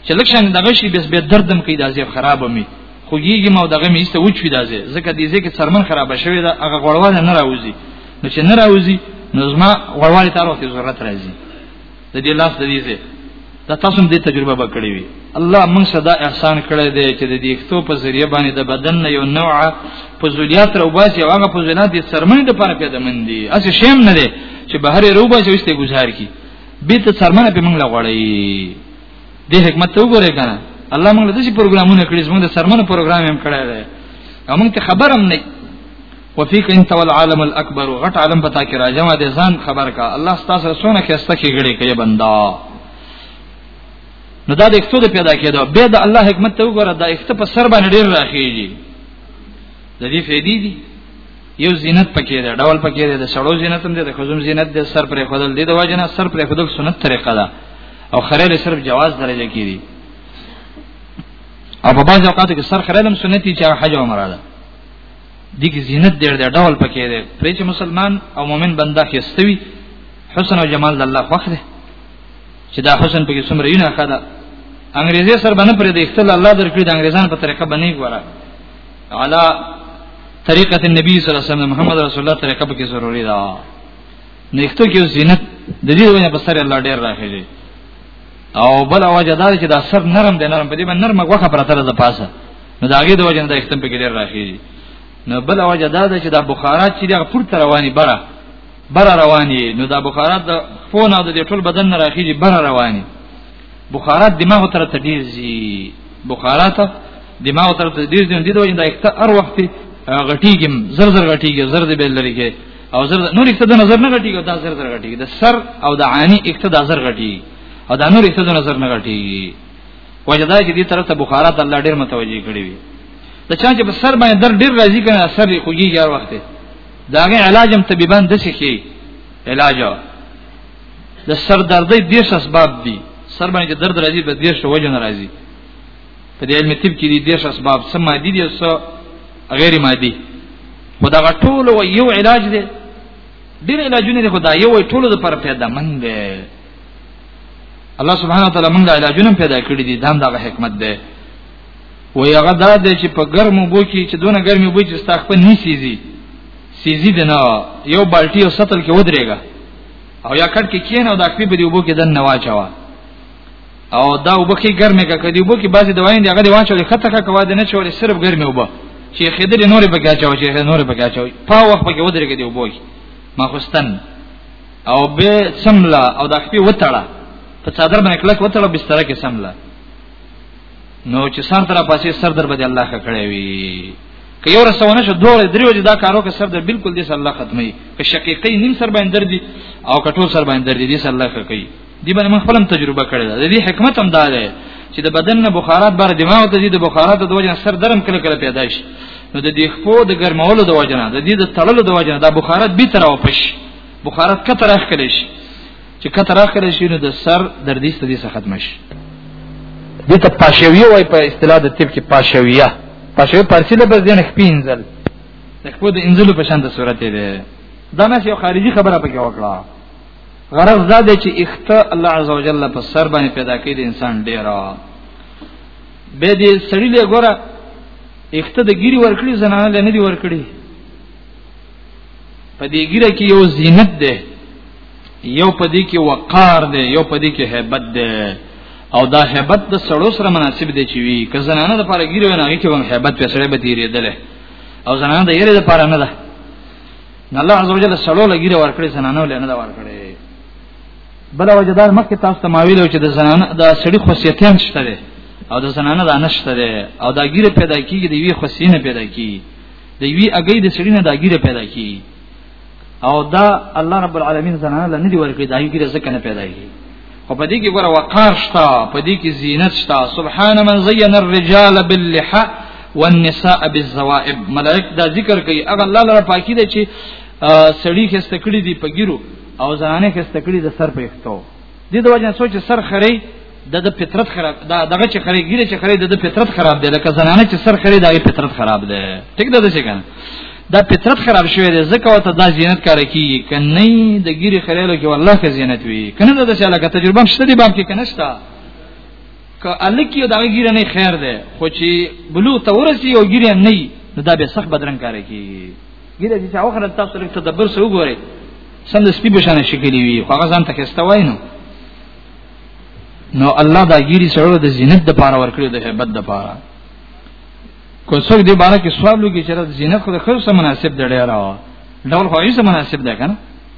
چې لکه څنګه دغه شی بس به دردم کوي د ازیب خراب مې خو یېږي ما دغه مې ایسته وچوي دازې ځکه دې ځکه سرمن خراب شوی دا هغه غوړواله نه راوځي نو چې نه راوځي نو زما غوړواله تر وخت ضرورت راځي د دې لاس د دې دا تاسو دې تجربه وکړې وي الله موږ صدا احسان کړی دی چې د دې ختو په ذریعہ باندې د بدن نه یو نوع فضولیات روباسي او هغه فضولیات د سرمنې د لپاره پیدا مندي اس شیم نه دی چې بهر روباسي وسته گزار کی به ته سرمنه په موږ لغړی دې حکمت ته وګورئ کنه الله موږ د دې پروګرامونه کړی زموږ د سرمنه پروګرام هم کړی دی موږ ته خبرم نه وفيك انت والعالم الاكبر غټ عالم پتا کې راجمه دي ځان خبر کا الله ستاسو سونه کې استه کې غړي کې بندا نو دا د اکتو د پیدا کېدو به د الله حکمت ته وګوره دا اکته په سر باندې ډیر راخیږي د دې فېدی دي یو زینت پکې ده ډول پکې ده د سړو زینت هم ده د خزم زینت ده سر پر خدل دي د واجنه سر پر خدل سنت طریقه ده او خریل صرف جواز درجه کې دي او په بعض اوقات کې سر خریلم سنتي چې حج او عمره ده دغه زینت ډېر دی ډول پکې دی پرې چې مسلمان او مؤمن بنده خستوي حسن او جمال د الله خوښ دی چې دا حسن پکې څومره یې نه خاله انګريزي سر باندې پرې د اختل الله درکړي د انګريزان په طریقه باندې ګوره علا طریقه النبي صلی الله علیه وسلم محمد رسول الله طریقه پکې ضروری ده نښتو کې زینت د دې ونه په سر الله ډېر راخېږي او بل وجه دا چې دا سر نرم دی نرم په دې باندې نرمه غوخه پرته ده پاسه نو دا غي د وجه د اختم په کې ډیر راخیږي نو بل وجه دا ده چې د بخارات چې دغه پورته رواني بره بره رواني نو د بخارات د فون او د ټول بدن نه راخیږي بره رواني بخارات دماغ تر ته ډیر زی بخارات دماغ تر ته ډیر زی د وجه د اخته هر وخت غټیږي زر زر غټیږي زر دې بل لري کې او زر نور اخته د نظر نه غټیږي دا زر زر غټیږي د سر او د عانی اخته د نظر غټیږي او دا نور اخته د نظر نه غټیږي وجدا چې دې طرف ته بخارا ته الله ډېر متوجي کړی وي د چا چې په سر باندې در ډېر راځي کنه سر یې خوږي یار وخت داغه علاج هم طبيبان د څه کی علاج د سر دردې د څه اسباب دي سر باندې درد راځي په دې شو وجه ناراضي په دې علم طب کې دي د څه اسباب سم مادي دي او څه غیر مادي خدا غټول یو علاج دی ډیر علاجونه دي خدای یو ټولو لپاره پیدا مند الله سبحانه وتعالى موږ له علاجونو پیدا کړی دي دا د حکمت ده و یغه دا ده چې په ګرمو بو کې چې دونه ګرمي بو چې ستاخ په نیسیږي سیزی دنه یو بالټي او سطل کې ودرېګا او یا کټ کې کین او دا کپی به دی وبو کې دن نه واچوا او دا وبو کې ګرمه کا کدی وبو کې بعضی دواین دی هغه دی واچول خطه کا کوا دنه چول صرف ګرمه وبو چې خدل نور به کاچاو چې نور به کاچاو په وخت کې ودرېګا دی وبو کې ما خوستن او به سملا او د خپل وتړه په صدر باندې کلک وتړه بستر کې سملا نو چې سر تر پاسې سر در باندې الله خکړې وي که یو رسونه شو دوه دریو دا کارو کې سر در بالکل دې الله ختمي که شقیقې نیم سر باندې در دي او کټول سر باندې در دي دې الله خکړي دی باندې من خپلم تجربه کړې ده د دې حکمت هم دا ده چې د بدن نه بخارات بار دماغ ته دي د بخارات د وجه سر درم کله کله پیدا شي نو د دې خپو د ګرمولو د وجه نه د دې د تړلو د وجه نه د بخارات به تر او پش بخارت کتر اخ کړي شي چې کتر اخ کړي شي نو د سر دردي ستدي څخه ختم شي دته پاشویه وای په اصطلاح د طب کې پاشویه پاشویه پارسی له بس دین خپینځل د خپل د انزل په شان د صورت دی دا نه یو خارجي خبره پکې وکړه غرض دا دی چې اخته الله عزوجل په سر باندې پیدا کړي د انسان ډیره به دې سړی له ګوره اخته د ګيري ورکړي زنانه لنه دي ورکړي په دې ګیره کې یو زینت ده یو په دې کې وقار ده یو په دې کې hebat ده او دا hebat د سړو سره مناسب دي چې وی که زنانه د پاره ګیره نه کې هم hebat په سره به تیرېدل او زنانه د یره د پاره نه ده الله عزوجل سړو لګیره ورکړي زنانه ولې نه ده ورکړي بل وجدار مکه تاسو ته ماویل چې د زنانه د سړي خصيتان شته او د زنانه د انشته او دا ګیره پیدا کیږي د وی خصینه پیدا کیږي د وی اگې د سړی نه د اګیره پیدا کی او دا الله رب العالمین زنانه لنه دی ورکړي دا اګیره ځکه نه پیدا کی او په دې کې ګوره وقار شتا په دې کې زینت شتا سبحان من زین الرجال باللحى والنساء بالزوائب ملائک دا ذکر کوي اغه الله لپاره پاکي دي چې سړی خسته کړی دی په ګیرو او زنانه خسته کړی د سر په اختو دي د وجه سوچ سر خري د د فطرت خراب دا دغه چې خري ګیره چې خري د د فطرت خراب دی لکه زنانه چې سر خري دغه فطرت خراب دی ټیک ده څه کنه دا فطرت خراب شوی دی ځکه وته دا زینت کار کوي کنه د ګیره خریلو کې والله که زینت وي کنه دا چې لکه تجربه شته دی باب کې کنه شته که الکی دا ګیره نه خیر دی خو چې بلوغ ته ورسی او ګیره نه نو دا به سخت بدرنګ کار کوي ګیره چې اوخره تاسو لري تدبر سره وګورئ سم د سپي بشانه شکلی وي خو هغه ځان ته کېستوي نو نو الله دا ګيري سره د زینت د پاره ورکړي د hebat د پاره کو څوک دی بارا کې سوال لږی چې د زینت خو د خیر سره مناسب دی ډیر راو ډول خو یې سره مناسب دی کنه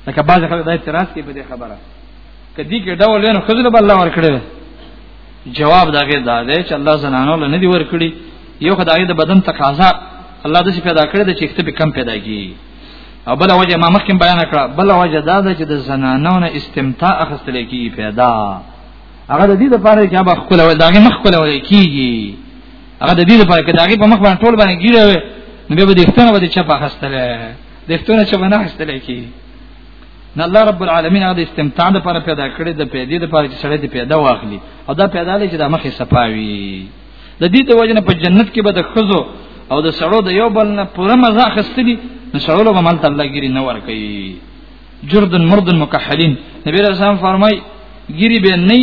لکه بعض خلک دا اعتراض کوي په دې خبره کدی کې ډول نه خزل به الله ورکړي جواب دا کې دا دی چې الله زنانو له ندي ورکړي یو خدای د بدن تقاضا الله د څه پیدا کړی د چې کتاب کم پیدا کی او بل وجه ما مخکې بیان کړ بل وجه دا ده چې د زنانو نه استمتاع اخستل کیږي پیدا هغه د دې لپاره چې هغه خپل ول داګه مخ خپل ول کیږي هغه د دې لپاره چې داګه په مخ باندې ټول باندې ګیره وي نو به د استنه به چپ اخستل د استنه چپ نه اخستل کیږي نه الله رب العالمین هغه استمتاع لپاره پیدا کړی د پیدې لپاره چې سړی د پیدا واخلي او دا پیدا لري چې د مخې صفاوي د دې د وجنه په جنت کې به د خزو او د سړو د یو بل نه پوره مزه خستلی نو سړو له مال تعالی ګری نه ور کوي جردن مردن مکحلین نبی رسول الله فرمای ګری به نه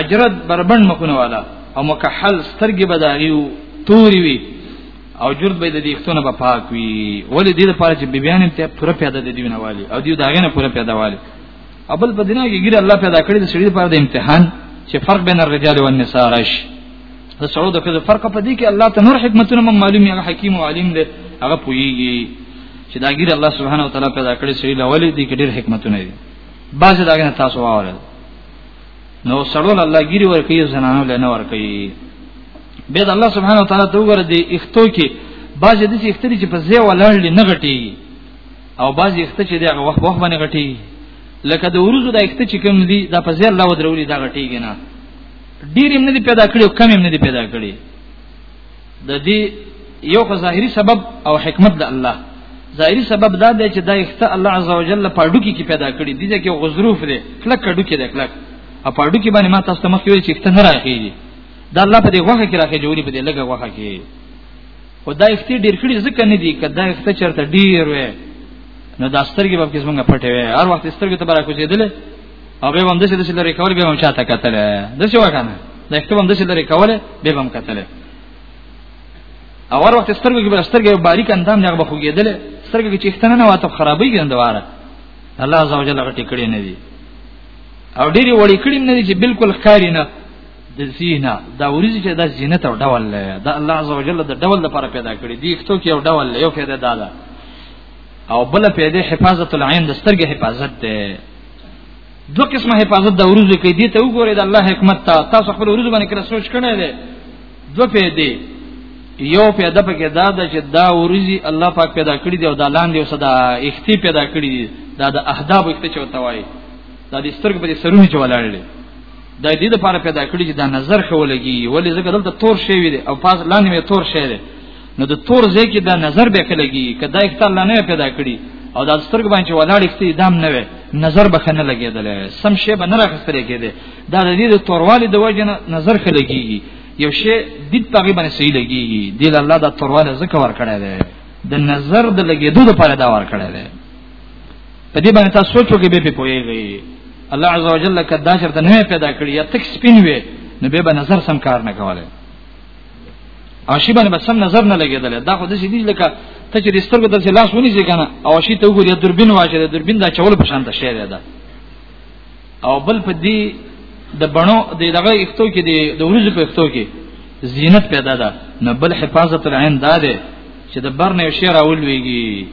اجرت بربند مخونه والا او مکحل سترګې بداغیو توري وي او جرد به د دې ختونه به پاک وي ولې دې لپاره چې بیان ته پوره پیدا د دې ونوالي او دې داغه نه پوره پیدا والي ابل په دنیا کې ګیر الله پیدا کړی د سړي لپاره د امتحان چې فرق بین الرجال والنساء راشي د سعود او خزه فرق په دې کې الله ته نور حکمتونه معلوم هغه حکیم او عالم دی هغه پوهیږي چې دا ګیر الله سبحانه وتعالى پیدا کړی سړي لولې دي کې ډېر حکمتونه دي بعض داګه تاسو واورل نو سړول الله ګیری ور کوي زنانو لنه ور کوي به الله سبحانه وتعالى دوغره دي اختو کې بعض د اختری چې په زیو لاړ نه غټي او باز یخته چې دغه وخت وخت باندې غټي لکه د ورځو د یخته چې کوم دي دا په زیر لا ودرولې دا غټيږي نه ډیر هم نه دي پیدا کړی او کم هم نه دي پیدا کړی د دې یو خو ظاهري سبب او حکمت د الله ظاهري سبب دا دی چې دا یخته الله عزوجل په اډو کې پیدا کړی دي چې غزروف دي کلک اډو کې ده کلک او په اډو کې باندې ما تاسو ته مخکې ویل چې یخته نه راخېږي دا الله په دې وخت کې راخېږي په دې لګه وخت کې خو دا افتی ډیر کړي ځکه نه دي کدا افته چرته ډیر وې نو دا سترګې په کیسه مونږه پټې وې هر وخت سترګې ته برا کوچېدل او به هم د څه د څه لري کول به هم چاته کتل د څه وکنه د افته هم د څه لري کول به هم کتل او هر وخت سترګې کې بل سترګې باریک اندام نه به خوګېدل سترګې کې چختنه نه واته خرابې ګندواره الله عزوجل غټې کړې نه دي او ډېری وړې کړې نه دي چې بالکل ښکاری نه د زینا دا ورځي چې د زینت او ډول له دا الله عزوجل د ډول لپاره پیدا کړی دی څو کې یو ډول یو پیدا دادا او بل پیدا حفاظت العين د سترګې حفاظت ده دو قسمه حفاظت د ورځو کې دي ته وګورئ د الله حکمت ته تاسو خپل ورځو باندې کړه سوچ کړئ دي دو پیدا یو پیدا پکې دا ده چې دا ورځي الله پاک پیدا کړی دی او دا لاندې او صدا اختی پیدا کړی دی دا د اهداب اختی چوتوي دا د سترګې په سرونی چولړل د دې لپاره پیدا کړی چې دا نظر خو لګي ولې زګر دلته تور شی وي او پاس لاندې مې تور شی دی نو د تور ځای کې دا نظر به کلګي کدا اختیار نه پیدا کړی او د سترګ باندې ولاړ اختی دام نه وي نظر به خنه لګیدل سم شی به نه راخستل کېده دا د دې د توروالي د وجه نظر خلګيږي یو شی د پغی باندې صحیح لګيږي د الله د تورواله زکه ور کړی دی د نظر د لګیدو لپاره دا ور کړی دی په دې باندې تاسو سوچ وکړئ به پوهیږئ الله عز وجل کدا چرته نه پیدا کړی یا تک سپین وي نو به نظر سم کار نه کوله او شی باندې بسم نظر نه لګیدل دا خو د شي دي لکه ته چې سترګو د لاس ونی شي کنه او شی ته وګورې دوربین واشه د دوربین دا چول په شان ته شی ده او بل په دې د بڼو د دغه اختو کې د د ورځې په اختو کې زینت پیدا ده نه بل حفاظت العين ده چې د برنه شی راولويږي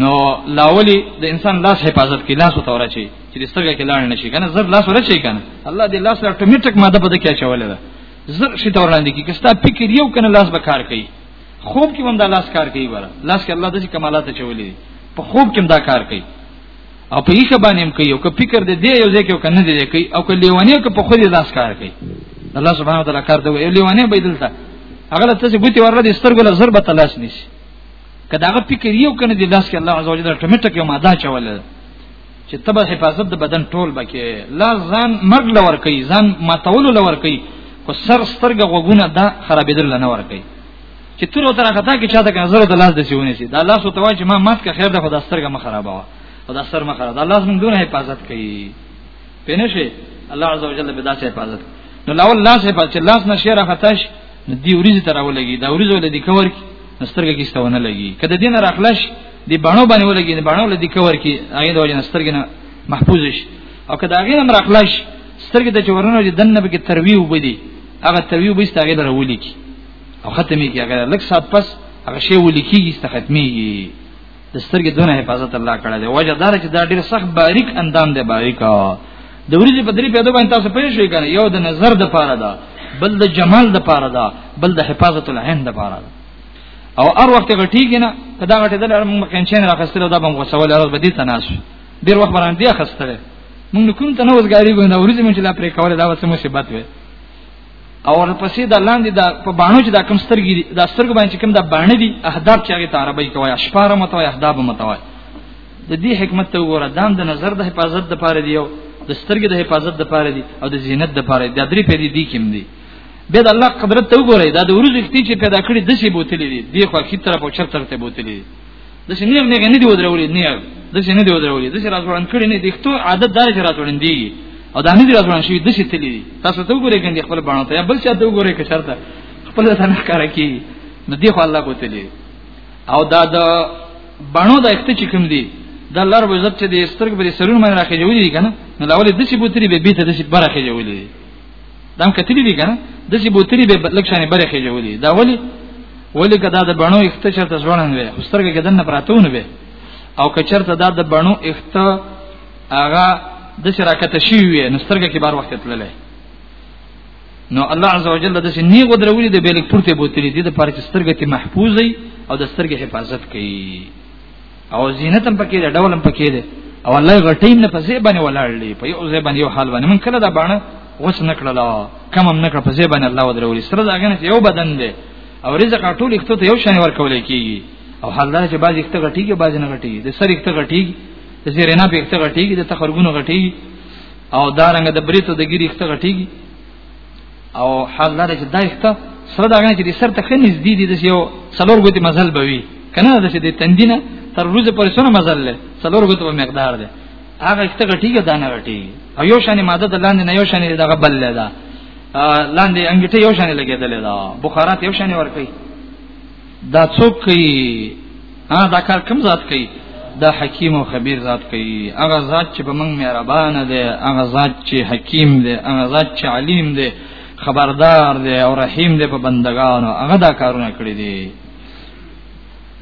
نو لاولی د انسان لاس حفاظت کې لاس وتور چی چې سترګه کې لاړ نشي کنه زر لاس ور چی کنه الله دې لاس اتوماتیک ماده په دکې چولې ده زر شي تور لاندې کې کستا فکر یو کنه لاس به کار کوي خوب کې هم دا لاس کار کوي وره لاس کې الله دې کمالات چولې په خوب کې هم دا کار کوي او په یخه باندې هم کوي او که فکر دې دی یو ځکه کنه دې کوي او که لیوانه که په خو دې لاس کار کوي الله سبحانه وتعالى کار دی یو لیوانه بيدلته هغه ته چې ګوتی ورله سترګو له ضربه تلاش نشي کداغه فکر یو کنه دی لاس کې الله عزوجل ټمیټه کې ماده چول چې تبه حفاظت د بدن ټول بکې لا ځان مرګ لور کوي ځان ماتول لور کوي کو سر سترګه غوګونه دا خرابېدل نه ور کوي چې تر اوسه راخته کې چاته کې نظر د لاس د سیونه سي دا لاس او توا چې ما مات که خیر ده خدا سترګه مخ خرابه وا خدا سر مخ خرابه الله زموږ دونه حفاظت کوي پینې شي الله عزوجل به دا حفاظت نو لاول لاس حفاظت چې لاس نشه راخته شي ندی اوریز تر اولګي دا اوریز ولې دی کور کی نسترګه کې ستونه لګي کله دین راخلش دی باڼو باندې ولګي دی باڼو لدی کور کې هغه د وجه نسترګه نه محفوظ شي او کله هغه هم راخلش سترګه د چورونو د دنه به تروي وبدي هغه تروي وبست هغه درولي کی او ختمي کی هغه لک سات پس هغه شی ولي کیږي ست ختميږي د سترګې دونه حفاظت الله کړی دی وجه دار چې دا ډیر سخت باریک اندام دی باریکا د ورځې په درې پیدا باندې تاسو پېښ شئ کنه یو د نظر د پاره ده بل د جمال د پاره ده بل د حفاظت العين د پاره ده او هر وخت غټی کنه کدا غټې د لړم مکانچین راخستل دا بم غسول هر بدی تناس ډیر وخت باندې دی خستل مونږ کوم تنوز غاری ګنده ورځې مونږ لا پرې کوله دا وسه مصیبت وي او ورپسې د لاندې د په باڼو چې د کم سترګې دي د سترګو باندې کوم د باڼې دي احداب چې هغه ته عربی کوي اشپاره متوي احداب متوي د دې حکمت ته وګوره دام د نظر د حفاظت د پاره دی او د سترګې د حفاظت د پاره دی او د زینت د پاره دی د درې پیدا دي کوم دي به د الله قدرت ته وګوره دا د ورځې کتی چې پیدا کړی د شی بوتلې دي دی خو کی طرف او چر طرف ته بوتلې دي د سینې نه غنې دی ودرولې نه یو د سینې دی ودرولې د سینې راځوړن کړي نه دی ته عادت دار چې راځوړن دی او دا نه دی راځوړن شي د سې تللی دی تاسو ته وګورئ ګندې خپل باندې ته بل څه ته وګورئ که شرط خپل ته نه کار کوي نو دی خو الله کوتلی او دا د باندې د اخته چې کوم دی د الله رب عزت چې د سترګ بری سرون باندې راخې جوړې دي کنه نو لاولې د سې بوتري به بیت د سې برخې جوړې دي دام کتلی دی کنه د چې بوتری به لکشانه بره کې جوړي دا ولی ولی کدا د بڼو اخته چرته ځوړن وي خسترګه کې دنه پراتون وي او کچرته دا د بڼو اخته هغه د شراکت شي وي نسترګه کې بار وخت تللې نو الله عزوجل د سې نی غدرولې د بیلک پورته بوتری دي د پاره چې سترګې محفوظي او د سترګې حفاظت کوي او زینت هم پکې ده ډول هم پکې ده او الله غټیم نه پسې باندې ولاړ دی په یو ځای باندې یو حال باندې مونږ کله دا باندې وس نکړل کم هم نکړ پسې باندې الله ودرولې سره دا غنه یو بدن دی او رزق ټول اخته ته یو شان ورکول کیږي او حال دا چې بعضی اخته غټیږي بعضی نه غټیږي د سر اخته غټیږي د زیرنا په اخته غټیږي د تخرګونو غټیږي او دارنګ د بریتو د ګری اخته غټیږي او حال دا چې دا ښه سره دا غنه چې سر ته خنځ دي دي د یو څلور ګوتې مزل بوي کنه د دې تندینه تر روزه پرې سونه مزل له څلور ګوتې په مقدار ده هغه څه غټیږي دا نه غټي او یو شان ماده د لاندې نه یو شان دغه بل ده لاندې انګټه یو شان لګیدل ده بخارات یو شان ورکي دا څوک کوي ها دا کار کوم ذات کوي دا حکیم او خبیر ذات کوي هغه ذات چې به موږ مهربان دی هغه ذات چې حکیم دی هغه ذات چې علیم دی خبردار دی او رحیم دی په بندگانو هغه دا کارونه کړی دي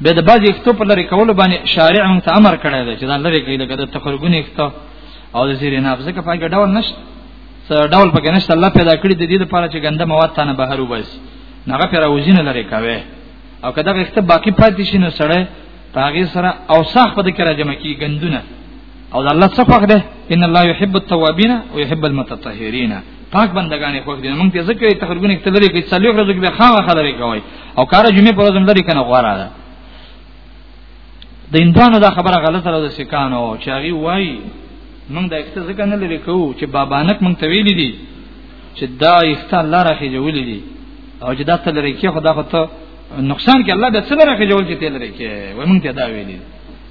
به د بعضی اختو په لري کول باندې شارع هم ته امر کړی دی چې دا لري کې لکه د تخرګونی اختو او د زیر نافذ کې پای ډول نشته ډول پکې نشته الله پیدا کړی د دې لپاره چې ګنده مواد تانه بهر وباسي نغه پر اوزینه لري کوي او کدا غخته باقی پاتې شي نو سړی پاغي سره او صح په دکره جمع کی غندونه او د الله صفخ ده ان الله يحب التوابين ويحب المتطهرين پاک بندگان خو دې مونږ ته ذکر تخرجونه کتل لري کې څلور ورځې به خامہ خلري کوي او کار جمعې پر ورځ لري کنه غواره ده د انسانو دا خبره غلطه ده سکانو چې هغه وای مونږ د اکته ذکر نه لري کوو چې بابانک مونږ ته ویلي دي چې دا اختار لاره کې جوړې دي او چې دا تل لري کې خدا خو ته نقصان کې الله د څه لاره کې جوړ چې تل لري کې وای مونږ ته دا ویلي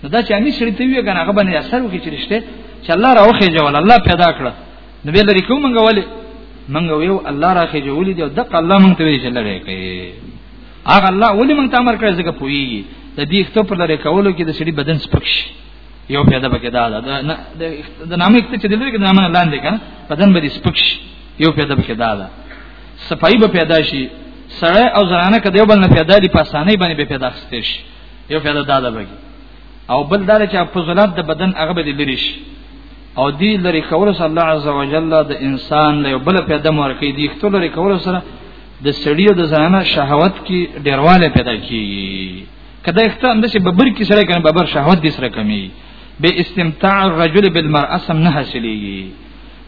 نو دا چې امي سړی ته وی کنه هغه باندې اثر وکړي چې رښتیا چې الله راوخه جوړ الله پیدا کړ نو به لري کوم مونږ ولې مونږ ویو الله راخه جوړې دي او د الله مونږ ته وی چې لري کې هغه الله ولې مونږ ته امر کړی ځکه پوي د دې څه پر لري کولو کې د سړي بدن سپک شي یو پیدا پکې دا ده د نامې څه چې دلته کې د نامه لاندې کنه بدن به دې سپکش یو پیدا پکې دا ده صفائی به پیدا شي سړی او زنانه کده یو بل نه پیدا دي پاسانه باندې به پیدا خسته شي یو پیدا دا ده بګي او بل دا چې په زلات د بدن هغه به لری شي او دی لری کول صلی الله عز وجل د انسان له بل پیدا مور کې دی خپل لری کول سره د سړی او د زنانه شهوت کې ډیرواله پیدا کیږي کدا اختام دشه ببر کی سره کنه ببر شهوت دې سره کمی به استمتاع الرجل بالمرأه سم نه حاصلېږي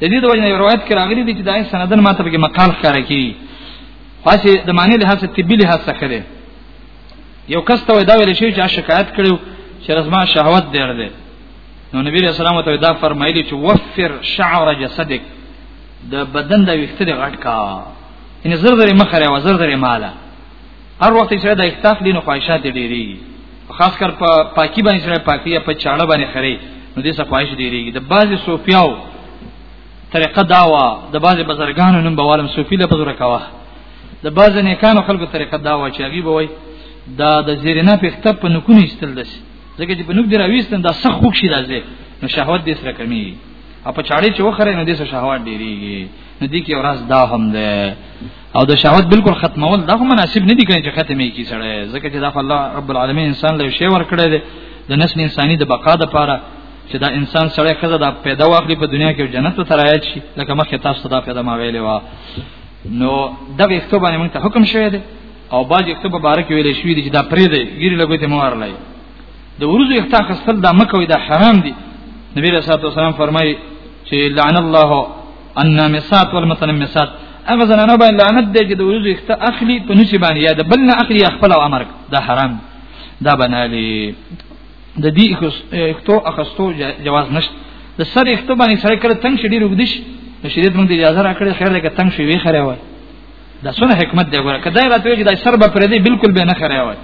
د دې د وجه روایت کې راغلي دي چې دای سندن ماته به مقال ښکار کی خاصه د معنی له هڅه طبي له هڅه کړي یو کس ته دا ویل شي چې شکایت کړو چې رزما شهوت ډېر دی نو نبی رسول الله ته دا فرمایلی چې وفر شعر جسدک د بدن د ویخته د غټ کا ان زر زر مخره و زر زر مالا هر وخت چې دا اختلاف دینو خواهشات ډېری خاص کر په پاکي باندې سره پاکي په چاړه باندې خري نو دې څه خواهش ډېری د بعضي صوفیاو طریقه داوا د بعضي بزرګانو نن بوالم صوفي له بزرګ کوا د بعضي نیکانو خلکو طریقه داوا چې هغه بوي دا د زیرینه په اختلاف په نکونه استل دي ځکه چې په نوک دی راويستن دا سخ خوښ شي راځي نو شهوت دې سره کمی او په چاړي چې وخره نو دې سره شهوت ډېریږي نو دې کې ورځ دا هم ده او د شهوت بالکل ختمول دا خو مناسب نه دي کړي چې ختمې کی سره ځکه چې دا الله رب العالمین انسان له شی ور کړی دی د نسل انساني د بقا د پاره چې دا انسان سره خزه دا پیدا واخلي په دنیا کې جنت ته راځي شي لکه مخه تاسو دا پیدا ما ویلې وا نو دا وختو باندې موږ ته حکم شوی دی او باج وختو په بار کې ویلې شوې دي چې دا پرې دی ګیری لګوي ته مور لای د ورځو اختا خپل دا مکوې دا حرام دي نبی رسول الله صلی الله علیه وسلم فرمایي چې لعن الله النامسات والمتنمسات هغه زنانه باندې لعنت دی چې د ورځې اخته اخلي په نشي باندې یا د بل نه اخلي خپل او امر دا حرام دا بنالي د دې اختو اخستو جواز نشته د سر اختو باندې سره کړه تنگ شډیر وګدش شریعت موږ اجازه راکړه خیر ده که تنگ شي وی خره وای دا څونه حکمت دی ګوره کدا راته وی چې دا سر به پرې دی بالکل به نه خره وای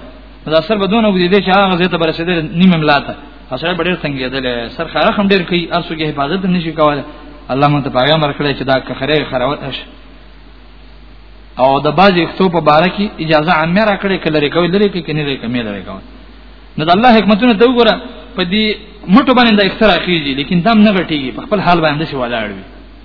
دا سر به دونه وګړي دی چې هغه زه ته برسېدل نیمه ملاته اسره ډېر څنګه دل سر خره هم ډېر کوي ارسو کې حفاظت نشي کوله الله مون ته پیغام ورکړی چې دا کخره خروت شي او د باج اختو په باره کې اجازه عامه را کړې کله لري کوي لري کې کني لري کمې لري کوي نو د الله حکمتونه ته وګوره په دې مټو باندې د اختراع کیږي لیکن دام نه غټيږي په خپل حال باندې شي ولاړ وي